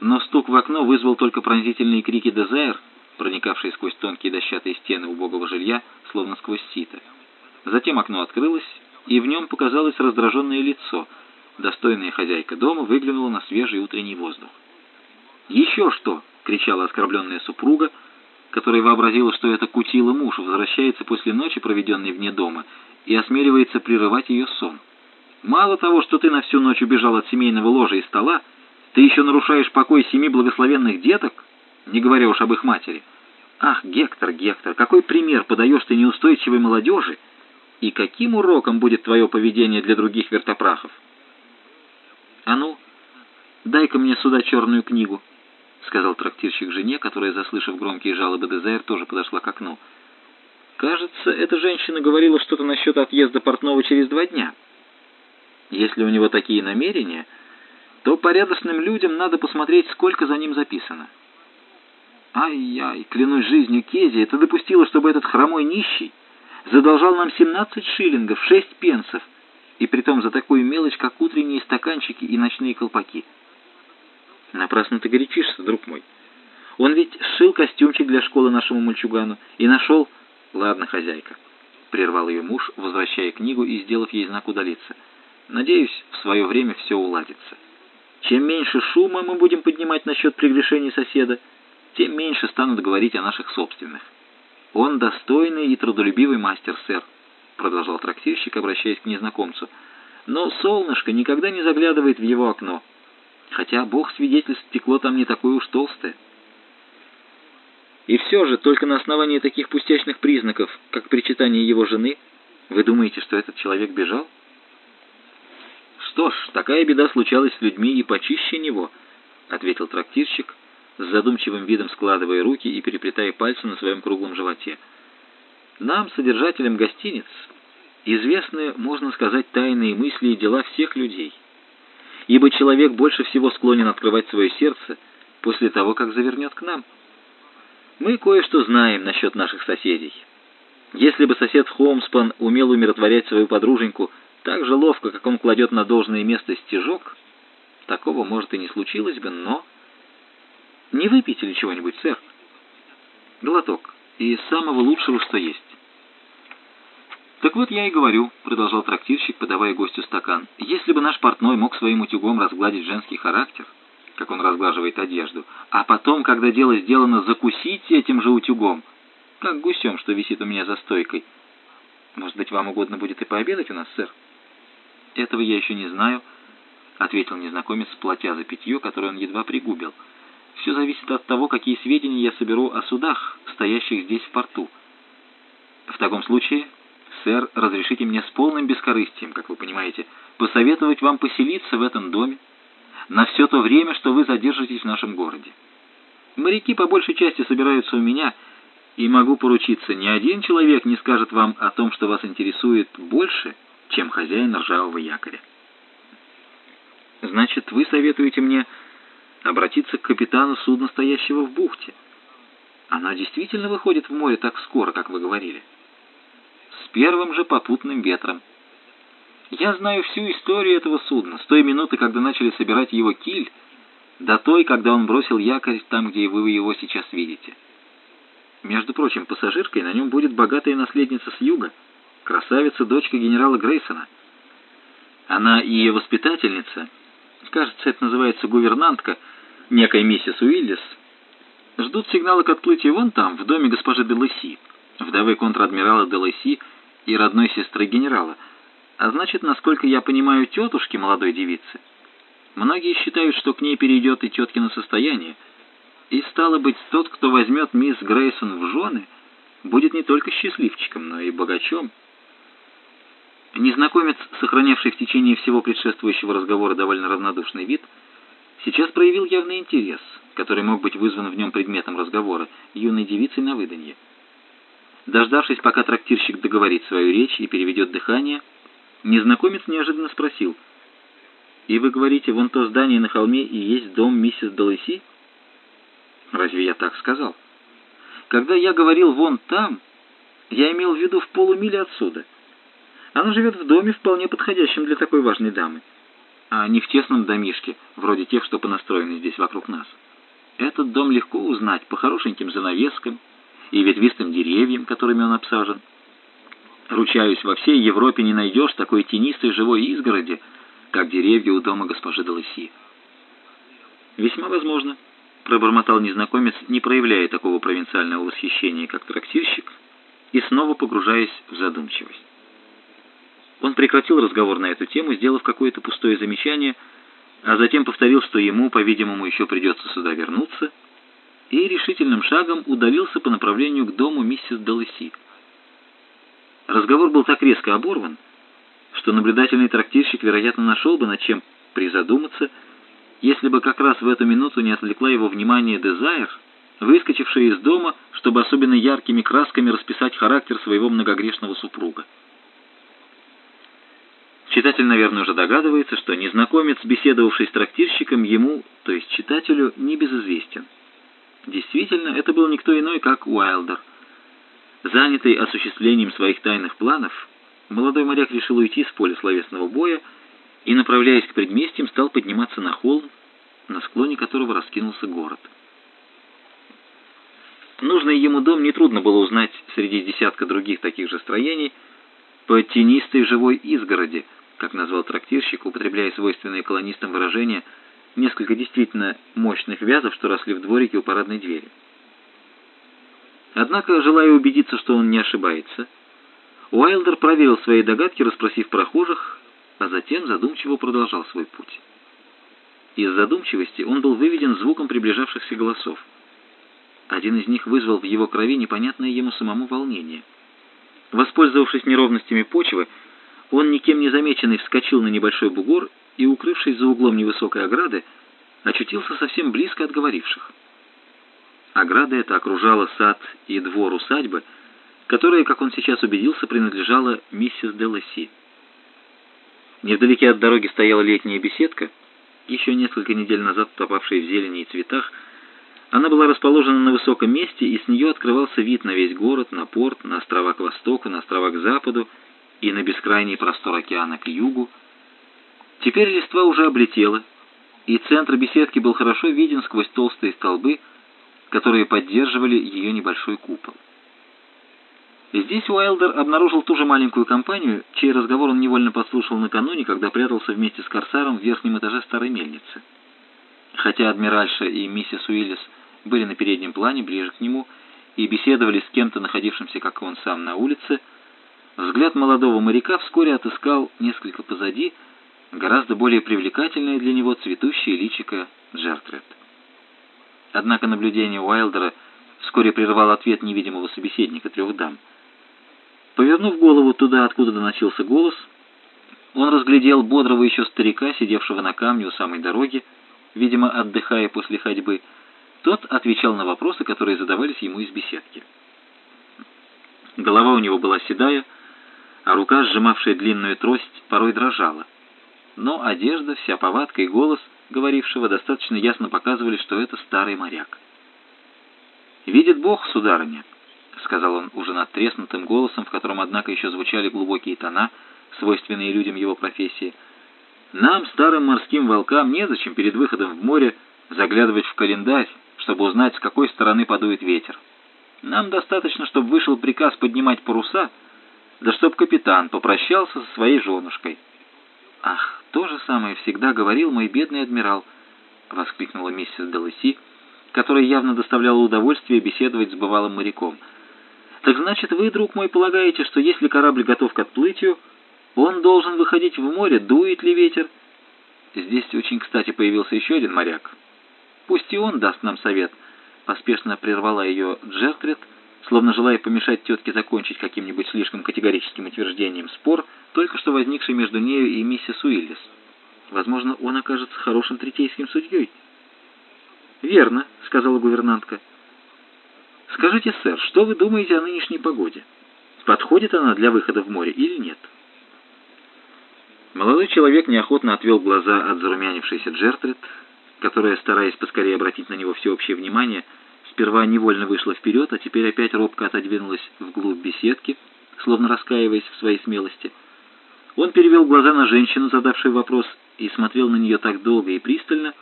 Но стук в окно вызвал только пронзительные крики Дезайр, проникавшие сквозь тонкие дощатые стены убогого жилья, словно сквозь сито. Затем окно открылось, и в нем показалось раздраженное лицо. Достойная хозяйка дома выглянула на свежий утренний воздух. «Еще что!» — кричала оскорбленная супруга, которая вообразила, что это кутила муж возвращается после ночи, проведенной вне дома, и осмеливается прерывать ее сон. «Мало того, что ты на всю ночь убежал от семейного ложа и стола, ты еще нарушаешь покой семи благословенных деток, не говоря уж об их матери. Ах, Гектор, Гектор, какой пример подаешь ты неустойчивой молодежи, и каким уроком будет твое поведение для других вертопрахов? А ну, дай-ка мне сюда черную книгу, — сказал трактирщик жене, которая, заслышав громкие жалобы Дезайр, тоже подошла к окну. «Кажется, эта женщина говорила что-то насчет отъезда портного через два дня. Если у него такие намерения, то порядочным людям надо посмотреть, сколько за ним записано». «Ай-яй, клянусь жизнью Кези, это допустило, чтобы этот хромой нищий задолжал нам 17 шиллингов, 6 пенсов, и притом за такую мелочь, как утренние стаканчики и ночные колпаки». Напрасно ты горячишься, друг мой. Он ведь сшил костюмчик для школы нашему мальчугану и нашел... Ладно, хозяйка, — прервал ее муж, возвращая книгу и сделав ей знак удалиться. Надеюсь, в свое время все уладится. Чем меньше шума мы будем поднимать насчет прегрешений соседа, тем меньше станут говорить о наших собственных. Он достойный и трудолюбивый мастер, сэр, — продолжал трактирщик, обращаясь к незнакомцу. Но солнышко никогда не заглядывает в его окно хотя Бог свидетельств, стекло там не такое уж толстое. И все же, только на основании таких пустячных признаков, как причитание его жены, вы думаете, что этот человек бежал? Что ж, такая беда случалась с людьми и почище него, ответил трактирщик, с задумчивым видом складывая руки и переплетая пальцы на своем круглом животе. Нам, содержателям гостиниц, известны, можно сказать, тайные мысли и дела всех людей ибо человек больше всего склонен открывать свое сердце после того, как завернет к нам. Мы кое-что знаем насчет наших соседей. Если бы сосед Холмспан умел умиротворять свою подруженьку так же ловко, как он кладет на должное место стежок, такого, может, и не случилось бы, но... Не выпейте ли чего-нибудь, сэр? Глоток. И самого лучшего, что есть. «Так вот я и говорю», — продолжал трактирщик, подавая гостю стакан, «если бы наш портной мог своим утюгом разгладить женский характер, как он разглаживает одежду, а потом, когда дело сделано, закусить этим же утюгом, как гусем, что висит у меня за стойкой. Может быть, вам угодно будет и пообедать у нас, сэр?» «Этого я еще не знаю», — ответил незнакомец, платя за питье, которое он едва пригубил. «Все зависит от того, какие сведения я соберу о судах, стоящих здесь в порту. В таком случае сэр, разрешите мне с полным бескорыстием, как вы понимаете, посоветовать вам поселиться в этом доме на все то время, что вы задержитесь в нашем городе. Моряки по большей части собираются у меня, и могу поручиться, ни один человек не скажет вам о том, что вас интересует больше, чем хозяин ржавого якоря. Значит, вы советуете мне обратиться к капитану судна, стоящего в бухте. Она действительно выходит в море так скоро, как вы говорили первым же попутным ветром. Я знаю всю историю этого судна, с той минуты, когда начали собирать его киль, до той, когда он бросил якорь там, где вы его сейчас видите. Между прочим, пассажиркой на нем будет богатая наследница с юга, красавица-дочка генерала Грейсона. Она и ее воспитательница, кажется, это называется гувернантка, некая миссис Уиллис, ждут сигнала к отплытию вон там, в доме госпожи Делеси, вдовы контр-адмирала Делеси, и родной сестры генерала, а значит, насколько я понимаю, тетушки молодой девицы. Многие считают, что к ней перейдет и теткино состояние, и стало быть, тот, кто возьмет мисс Грейсон в жены, будет не только счастливчиком, но и богачом. Незнакомец, сохранявший в течение всего предшествующего разговора довольно равнодушный вид, сейчас проявил явный интерес, который мог быть вызван в нем предметом разговора, юной девицей на выданье. Дождавшись, пока трактирщик договорит свою речь и переведет дыхание, незнакомец неожиданно спросил, «И вы говорите, вон то здание на холме и есть дом миссис Долеси?» «Разве я так сказал?» «Когда я говорил «вон там», я имел в виду в полумиле отсюда. Она живет в доме, вполне подходящем для такой важной дамы, а не в тесном домишке, вроде тех, что понастроены здесь вокруг нас. Этот дом легко узнать по хорошеньким занавескам и ветвистым деревьям, которыми он обсажен. Ручаюсь, во всей Европе не найдешь такой тенистой живой изгороди, как деревья у дома госпожи Деласи. «Весьма возможно», — пробормотал незнакомец, не проявляя такого провинциального восхищения, как трактирщик, и снова погружаясь в задумчивость. Он прекратил разговор на эту тему, сделав какое-то пустое замечание, а затем повторил, что ему, по-видимому, еще придется сюда вернуться, и решительным шагом удалился по направлению к дому миссис Делеси. Разговор был так резко оборван, что наблюдательный трактирщик, вероятно, нашел бы над чем призадуматься, если бы как раз в эту минуту не отвлекла его внимание Дезайр, выскочившая из дома, чтобы особенно яркими красками расписать характер своего многогрешного супруга. Читатель, наверное, уже догадывается, что незнакомец, беседовавший с трактирщиком, ему, то есть читателю, не безызвестен. Действительно, это был никто иной, как Уайлдер. Занятый осуществлением своих тайных планов, молодой моряк решил уйти с поля словесного боя и, направляясь к предместьям, стал подниматься на холм, на склоне которого раскинулся город. Нужный ему дом нетрудно было узнать среди десятка других таких же строений по тенистой живой изгороди – как назвал трактирщик, употребляя свойственные колонистам выражения, несколько действительно мощных вязов, что росли в дворике у парадной двери. Однако, желая убедиться, что он не ошибается, Уайлдер проверил свои догадки, расспросив прохожих, а затем задумчиво продолжал свой путь. Из задумчивости он был выведен звуком приближавшихся голосов. Один из них вызвал в его крови непонятное ему самому волнение. Воспользовавшись неровностями почвы, он, никем не замеченный, вскочил на небольшой бугор и, укрывшись за углом невысокой ограды, очутился совсем близко от говоривших. Ограда эта окружала сад и двор усадьбы, которая, как он сейчас убедился, принадлежала миссис Деласи. Невдалеке от дороги стояла летняя беседка, еще несколько недель назад утопавшая в зелени и цветах. Она была расположена на высоком месте, и с нее открывался вид на весь город, на порт, на острова к востоку, на острова к западу, и на бескрайний простор океана к югу. Теперь листва уже облетела, и центр беседки был хорошо виден сквозь толстые столбы, которые поддерживали ее небольшой купол. Здесь Уайлдер обнаружил ту же маленькую компанию, чей разговор он невольно послушал накануне, когда прятался вместе с Корсаром в верхнем этаже старой мельницы. Хотя адмиральша и миссис Уиллис были на переднем плане, ближе к нему, и беседовали с кем-то, находившимся, как и он сам, на улице, Взгляд молодого моряка вскоре отыскал несколько позади гораздо более привлекательное для него цветущее личико Джертред. Однако наблюдение Уайлдера вскоре прервал ответ невидимого собеседника трех дам. Повернув голову туда, откуда доносился голос, он разглядел бодрого еще старика, сидевшего на камне у самой дороги, видимо, отдыхая после ходьбы. Тот отвечал на вопросы, которые задавались ему из беседки. Голова у него была седая, а рука, сжимавшая длинную трость, порой дрожала. Но одежда, вся повадка и голос говорившего достаточно ясно показывали, что это старый моряк. «Видит Бог, сударыня», — сказал он уже надтреснутым голосом, в котором, однако, еще звучали глубокие тона, свойственные людям его профессии, «нам, старым морским волкам, незачем перед выходом в море заглядывать в календарь, чтобы узнать, с какой стороны подует ветер. Нам достаточно, чтобы вышел приказ поднимать паруса, да чтоб капитан попрощался со своей женушкой. «Ах, то же самое всегда говорил мой бедный адмирал», — воскликнула миссис Деласи, которая явно доставляла удовольствие беседовать с бывалым моряком. «Так значит, вы, друг мой, полагаете, что если корабль готов к отплытию, он должен выходить в море, дует ли ветер?» Здесь очень кстати появился еще один моряк. «Пусть и он даст нам совет», — поспешно прервала ее Джертрид, — словно желая помешать тетке закончить каким-нибудь слишком категорическим утверждением спор, только что возникший между нею и миссис Уиллис. Возможно, он окажется хорошим третейским судьей. «Верно», — сказала гувернантка. «Скажите, сэр, что вы думаете о нынешней погоде? Подходит она для выхода в море или нет?» Молодой человек неохотно отвел глаза от зарумянившейся Джертрид, которая, стараясь поскорее обратить на него всеобщее внимание, — Сперва невольно вышла вперед, а теперь опять робко отодвинулась вглубь беседки, словно раскаиваясь в своей смелости. Он перевел глаза на женщину, задавшую вопрос, и смотрел на нее так долго и пристально,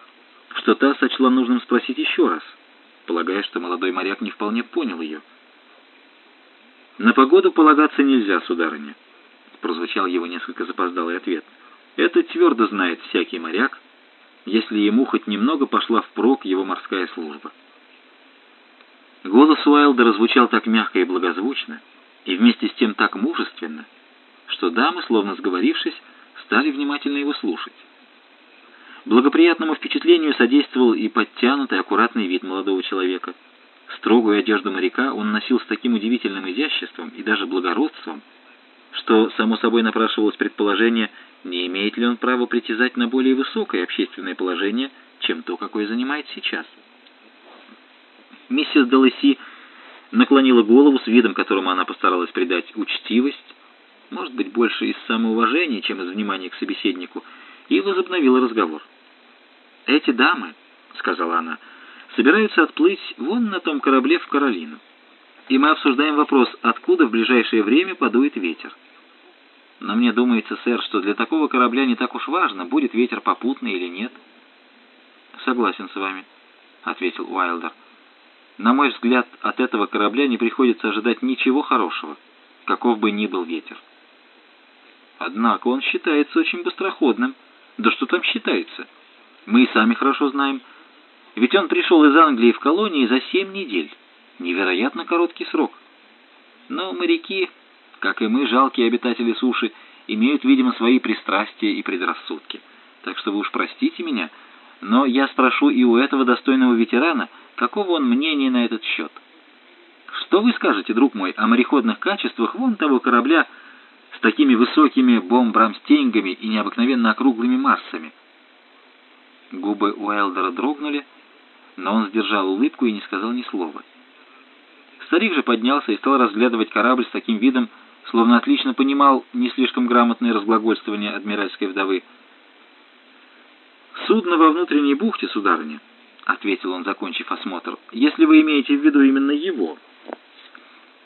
что та сочла нужным спросить еще раз, полагая, что молодой моряк не вполне понял ее. «На погоду полагаться нельзя, сударыня», — прозвучал его несколько запоздалый ответ. «Это твердо знает всякий моряк, если ему хоть немного пошла впрок его морская служба». Голос Уайлда звучал так мягко и благозвучно, и вместе с тем так мужественно, что дамы, словно сговорившись, стали внимательно его слушать. Благоприятному впечатлению содействовал и подтянутый, аккуратный вид молодого человека. Строгую одежду моряка он носил с таким удивительным изяществом и даже благородством, что, само собой, напрашивалось предположение, не имеет ли он права притязать на более высокое общественное положение, чем то, какое занимает сейчас. Миссис Делеси наклонила голову с видом, которому она постаралась придать учтивость, может быть, больше из самоуважения, чем из внимания к собеседнику, и возобновила разговор. «Эти дамы, — сказала она, — собираются отплыть вон на том корабле в Каролину, и мы обсуждаем вопрос, откуда в ближайшее время подует ветер. Но мне думается, сэр, что для такого корабля не так уж важно, будет ветер попутный или нет». «Согласен с вами», — ответил Уайлдер. «На мой взгляд, от этого корабля не приходится ожидать ничего хорошего, каков бы ни был ветер». Однако он считается очень быстроходным. Да что там считается? Мы и сами хорошо знаем. Ведь он пришел из Англии в колонии за семь недель. Невероятно короткий срок. Но моряки, как и мы, жалкие обитатели суши, имеют, видимо, свои пристрастия и предрассудки. Так что вы уж простите меня, но я спрошу и у этого достойного ветерана, какого он мнения на этот счет. Что вы скажете, друг мой, о мореходных качествах вон того корабля, с такими высокими бомбрамстенгами и необыкновенно округлыми массами. Губы Уайлдера дрогнули, но он сдержал улыбку и не сказал ни слова. Старик же поднялся и стал разглядывать корабль с таким видом, словно отлично понимал не слишком грамотное разглагольствование адмиральской вдовы. «Судно во внутренней бухте, сударыня», — ответил он, закончив осмотр, — «если вы имеете в виду именно его.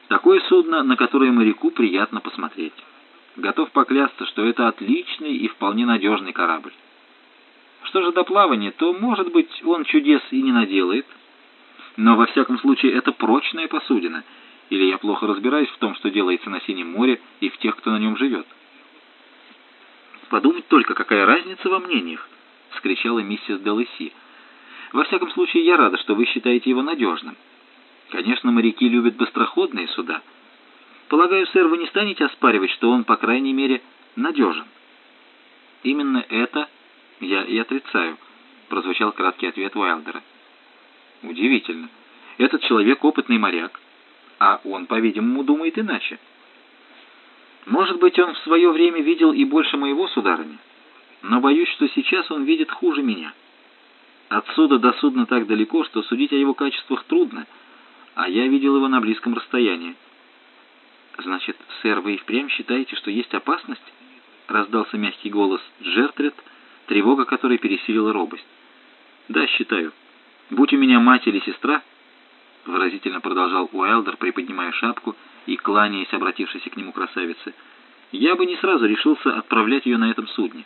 Такое судно, на которое моряку приятно посмотреть». Готов поклясться, что это отличный и вполне надежный корабль. Что же до плавания, то, может быть, он чудес и не наделает, но во всяком случае это прочная посудина, или я плохо разбираюсь в том, что делается на Синем море и в тех, кто на нем живет. «Подумать только, какая разница во мнениях!» — вскричала миссис Делеси. «Во всяком случае, я рада, что вы считаете его надежным. Конечно, моряки любят быстроходные суда — Полагаю, сэр, вы не станете оспаривать, что он, по крайней мере, надежен. Именно это я и отрицаю, прозвучал краткий ответ Уайлдера. Удивительно. Этот человек опытный моряк, а он, по-видимому, думает иначе. Может быть, он в свое время видел и больше моего, сударыня, но боюсь, что сейчас он видит хуже меня. Отсюда до судна так далеко, что судить о его качествах трудно, а я видел его на близком расстоянии. «Значит, сэр, вы и впрямь считаете, что есть опасность?» — раздался мягкий голос Джертред, тревога которой пересилила робость. «Да, считаю. Будь у меня мать или сестра...» — выразительно продолжал Уайлдер, приподнимая шапку и кланяясь, обратившейся к нему красавице. «Я бы не сразу решился отправлять ее на этом судне.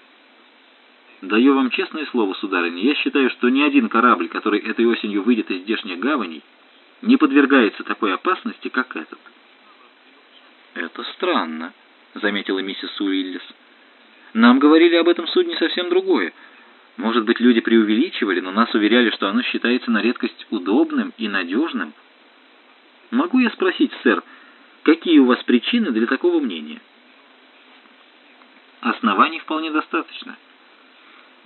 Даю вам честное слово, сударыня, я считаю, что ни один корабль, который этой осенью выйдет из здешних гаваней, не подвергается такой опасности, как этот». «Это странно», — заметила миссис Уиллис. «Нам говорили об этом судне совсем другое. Может быть, люди преувеличивали, но нас уверяли, что оно считается на редкость удобным и надежным. Могу я спросить, сэр, какие у вас причины для такого мнения?» Оснований вполне достаточно.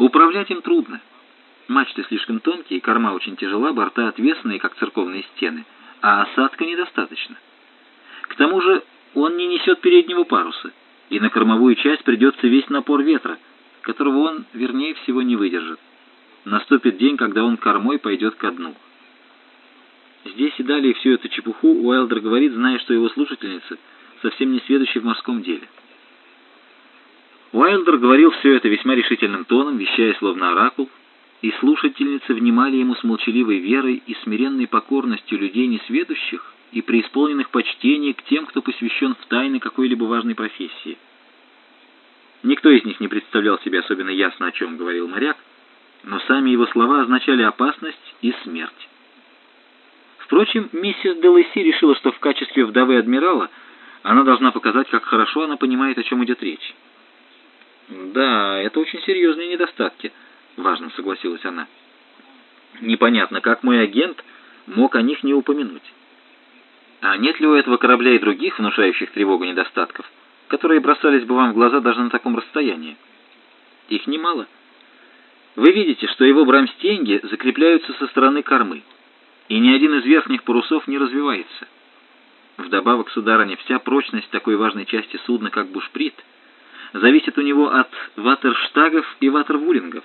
Управлять им трудно. Мачты слишком тонкие, корма очень тяжела, борта отвесные, как церковные стены, а осадка недостаточно. К тому же он не несет переднего паруса, и на кормовую часть придется весь напор ветра, которого он, вернее всего, не выдержит. Наступит день, когда он кормой пойдет ко дну. Здесь и далее всю эту чепуху Уайлдер говорит, зная, что его слушательница совсем не сведущая в морском деле. Уайлдер говорил все это весьма решительным тоном, вещая словно оракул, и слушательницы внимали ему с молчаливой верой и смиренной покорностью людей несведущих, и преисполненных почтения к тем, кто посвящен в тайны какой-либо важной профессии. Никто из них не представлял себе особенно ясно, о чем говорил моряк, но сами его слова означали опасность и смерть. Впрочем, миссис Делэси решила, что в качестве вдовы адмирала она должна показать, как хорошо она понимает, о чем идет речь. «Да, это очень серьезные недостатки», — важно согласилась она. «Непонятно, как мой агент мог о них не упомянуть. А нет ли у этого корабля и других внушающих тревогу недостатков, которые бросались бы вам в глаза даже на таком расстоянии? Их немало. Вы видите, что его брамстенги закрепляются со стороны кормы, и ни один из верхних парусов не развивается. Вдобавок, сударыня, вся прочность такой важной части судна, как бушприт, зависит у него от ватерштагов и ватервулингов.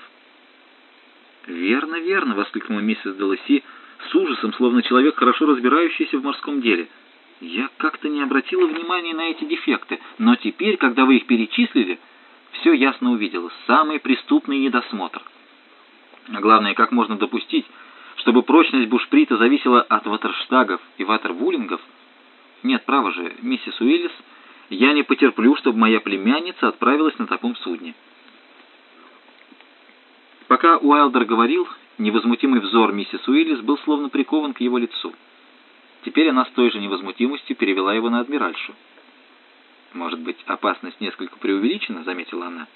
«Верно, верно!» — воскликнула миссис Деласи с ужасом, словно человек, хорошо разбирающийся в морском деле. «Я как-то не обратила внимания на эти дефекты, но теперь, когда вы их перечислили, все ясно увидела. Самый преступный недосмотр. А главное, как можно допустить, чтобы прочность бушприта зависела от ватерштагов и ватервулингов? Нет, право же, миссис Уиллис, я не потерплю, чтобы моя племянница отправилась на таком судне». Пока Уайлдер говорил, невозмутимый взор миссис Уиллис был словно прикован к его лицу. Теперь она с той же невозмутимостью перевела его на адмиральшу. «Может быть, опасность несколько преувеличена?» — заметила она.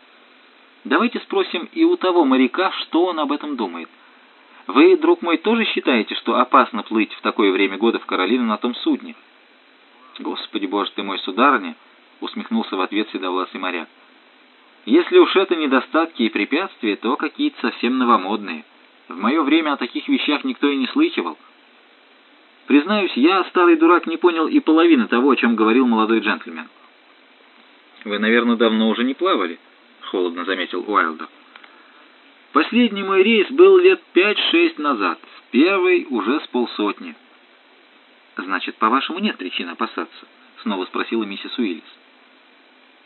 «Давайте спросим и у того моряка, что он об этом думает. Вы, друг мой, тоже считаете, что опасно плыть в такое время года в Каролину на том судне?» «Господи, боже ты мой, сударыня!» — усмехнулся в ответ седовласый моряк. Если уж это недостатки и препятствия, то какие-то совсем новомодные. В мое время о таких вещах никто и не слыхивал. Признаюсь, я, старый дурак, не понял и половины того, о чем говорил молодой джентльмен. «Вы, наверное, давно уже не плавали», — холодно заметил Уайлдер. «Последний мой рейс был лет пять-шесть назад, первый уже с полсотни». «Значит, по-вашему, нет причин опасаться?» — снова спросила миссис Уиллис.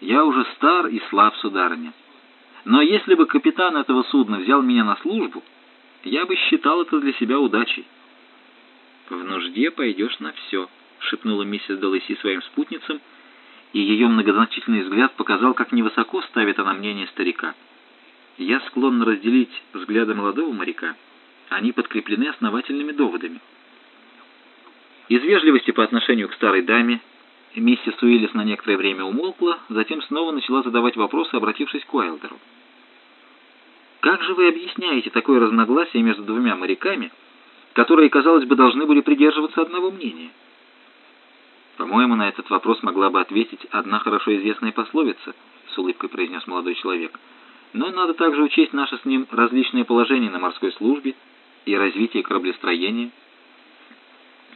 Я уже стар и слаб, сударыня. Но если бы капитан этого судна взял меня на службу, я бы считал это для себя удачей. «В нужде пойдешь на все», — шепнула миссис Делэси своим спутницам, и ее многозначительный взгляд показал, как невысоко ставит она мнение старика. Я склонна разделить взгляды молодого моряка. Они подкреплены основательными доводами. Из вежливости по отношению к старой даме Миссис Уиллис на некоторое время умолкла, затем снова начала задавать вопросы, обратившись к Уайлдеру. «Как же вы объясняете такое разногласие между двумя моряками, которые, казалось бы, должны были придерживаться одного мнения?» «По-моему, на этот вопрос могла бы ответить одна хорошо известная пословица», — с улыбкой произнес молодой человек. «Но надо также учесть наше с ним различные положения на морской службе и развитие кораблестроения».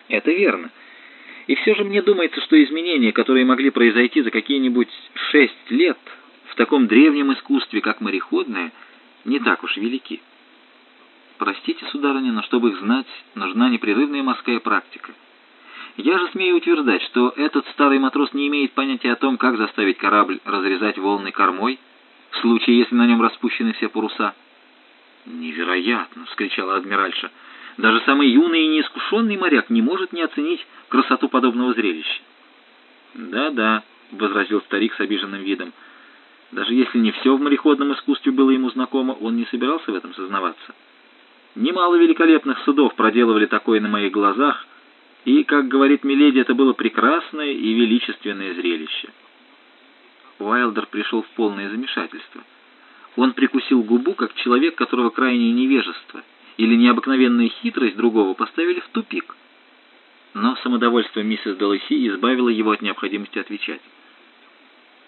«Это верно». И все же мне думается, что изменения, которые могли произойти за какие-нибудь шесть лет в таком древнем искусстве, как мореходное, не так уж велики. Простите, сударыня, но чтобы их знать, нужна непрерывная морская практика. Я же смею утверждать, что этот старый матрос не имеет понятия о том, как заставить корабль разрезать волны кормой, в случае, если на нем распущены все паруса. «Невероятно!» — вскричала адмиральша. Даже самый юный и неискушенный моряк не может не оценить красоту подобного зрелища. «Да-да», — возразил старик с обиженным видом, — «даже если не все в мореходном искусстве было ему знакомо, он не собирался в этом сознаваться. Немало великолепных судов проделывали такое на моих глазах, и, как говорит Миледи, это было прекрасное и величественное зрелище». Уайлдер пришел в полное замешательство. Он прикусил губу, как человек, которого крайнее невежество — или необыкновенная хитрость другого поставили в тупик. Но самодовольство миссис Деласи избавило его от необходимости отвечать.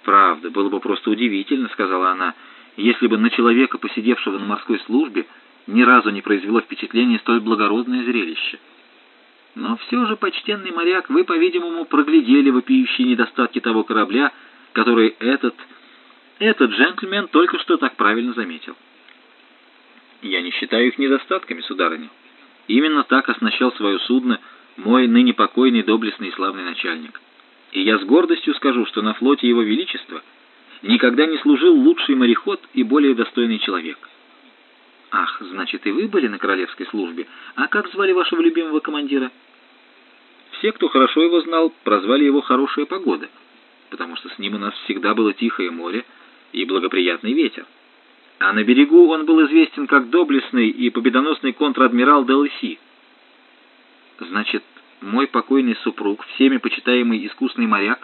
«Правда, было бы просто удивительно», — сказала она, «если бы на человека, посидевшего на морской службе, ни разу не произвело впечатление столь благородное зрелище. Но все же, почтенный моряк, вы, по-видимому, проглядели вопиющие недостатки того корабля, который этот, этот джентльмен только что так правильно заметил». Я не считаю их недостатками, сударыня. Именно так оснащал свое судно мой ныне покойный, доблестный и славный начальник. И я с гордостью скажу, что на флоте Его Величества никогда не служил лучший мореход и более достойный человек. Ах, значит, и вы были на королевской службе. А как звали вашего любимого командира? Все, кто хорошо его знал, прозвали его «хорошая погода», потому что с ним у нас всегда было тихое море, и благоприятный ветер. А на берегу он был известен как доблестный и победоносный контр-адмирал Делси. Значит, мой покойный супруг, всеми почитаемый искусный моряк,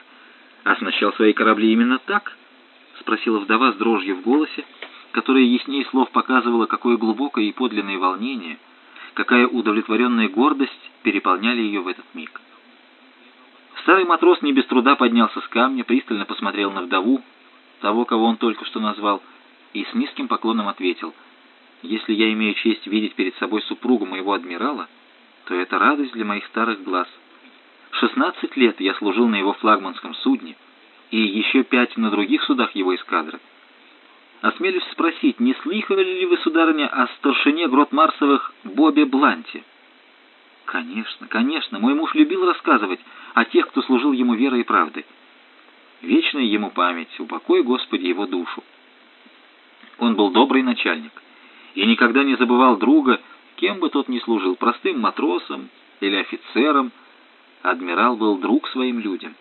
оснащал свои корабли именно так? Спросила вдова с дрожью в голосе, которая яснее слов показывала, какое глубокое и подлинное волнение, какая удовлетворенная гордость переполняли ее в этот миг. Старый матрос не без труда поднялся с камня, пристально посмотрел на вдову, того, кого он только что назвал, и с низким поклоном ответил, «Если я имею честь видеть перед собой супругу моего адмирала, то это радость для моих старых глаз. Шестнадцать лет я служил на его флагманском судне, и еще пять на других судах его эскадры. Осмелюсь спросить, не слыхали ли вы, сударыня, о старшине Грот-Марсовых Бобе Бланте?» «Конечно, конечно, мой муж любил рассказывать о тех, кто служил ему верой и правдой. Вечная ему память, упокой, Господи, его душу. Он был добрый начальник и никогда не забывал друга, кем бы тот ни служил, простым матросом или офицером. Адмирал был друг своим людям.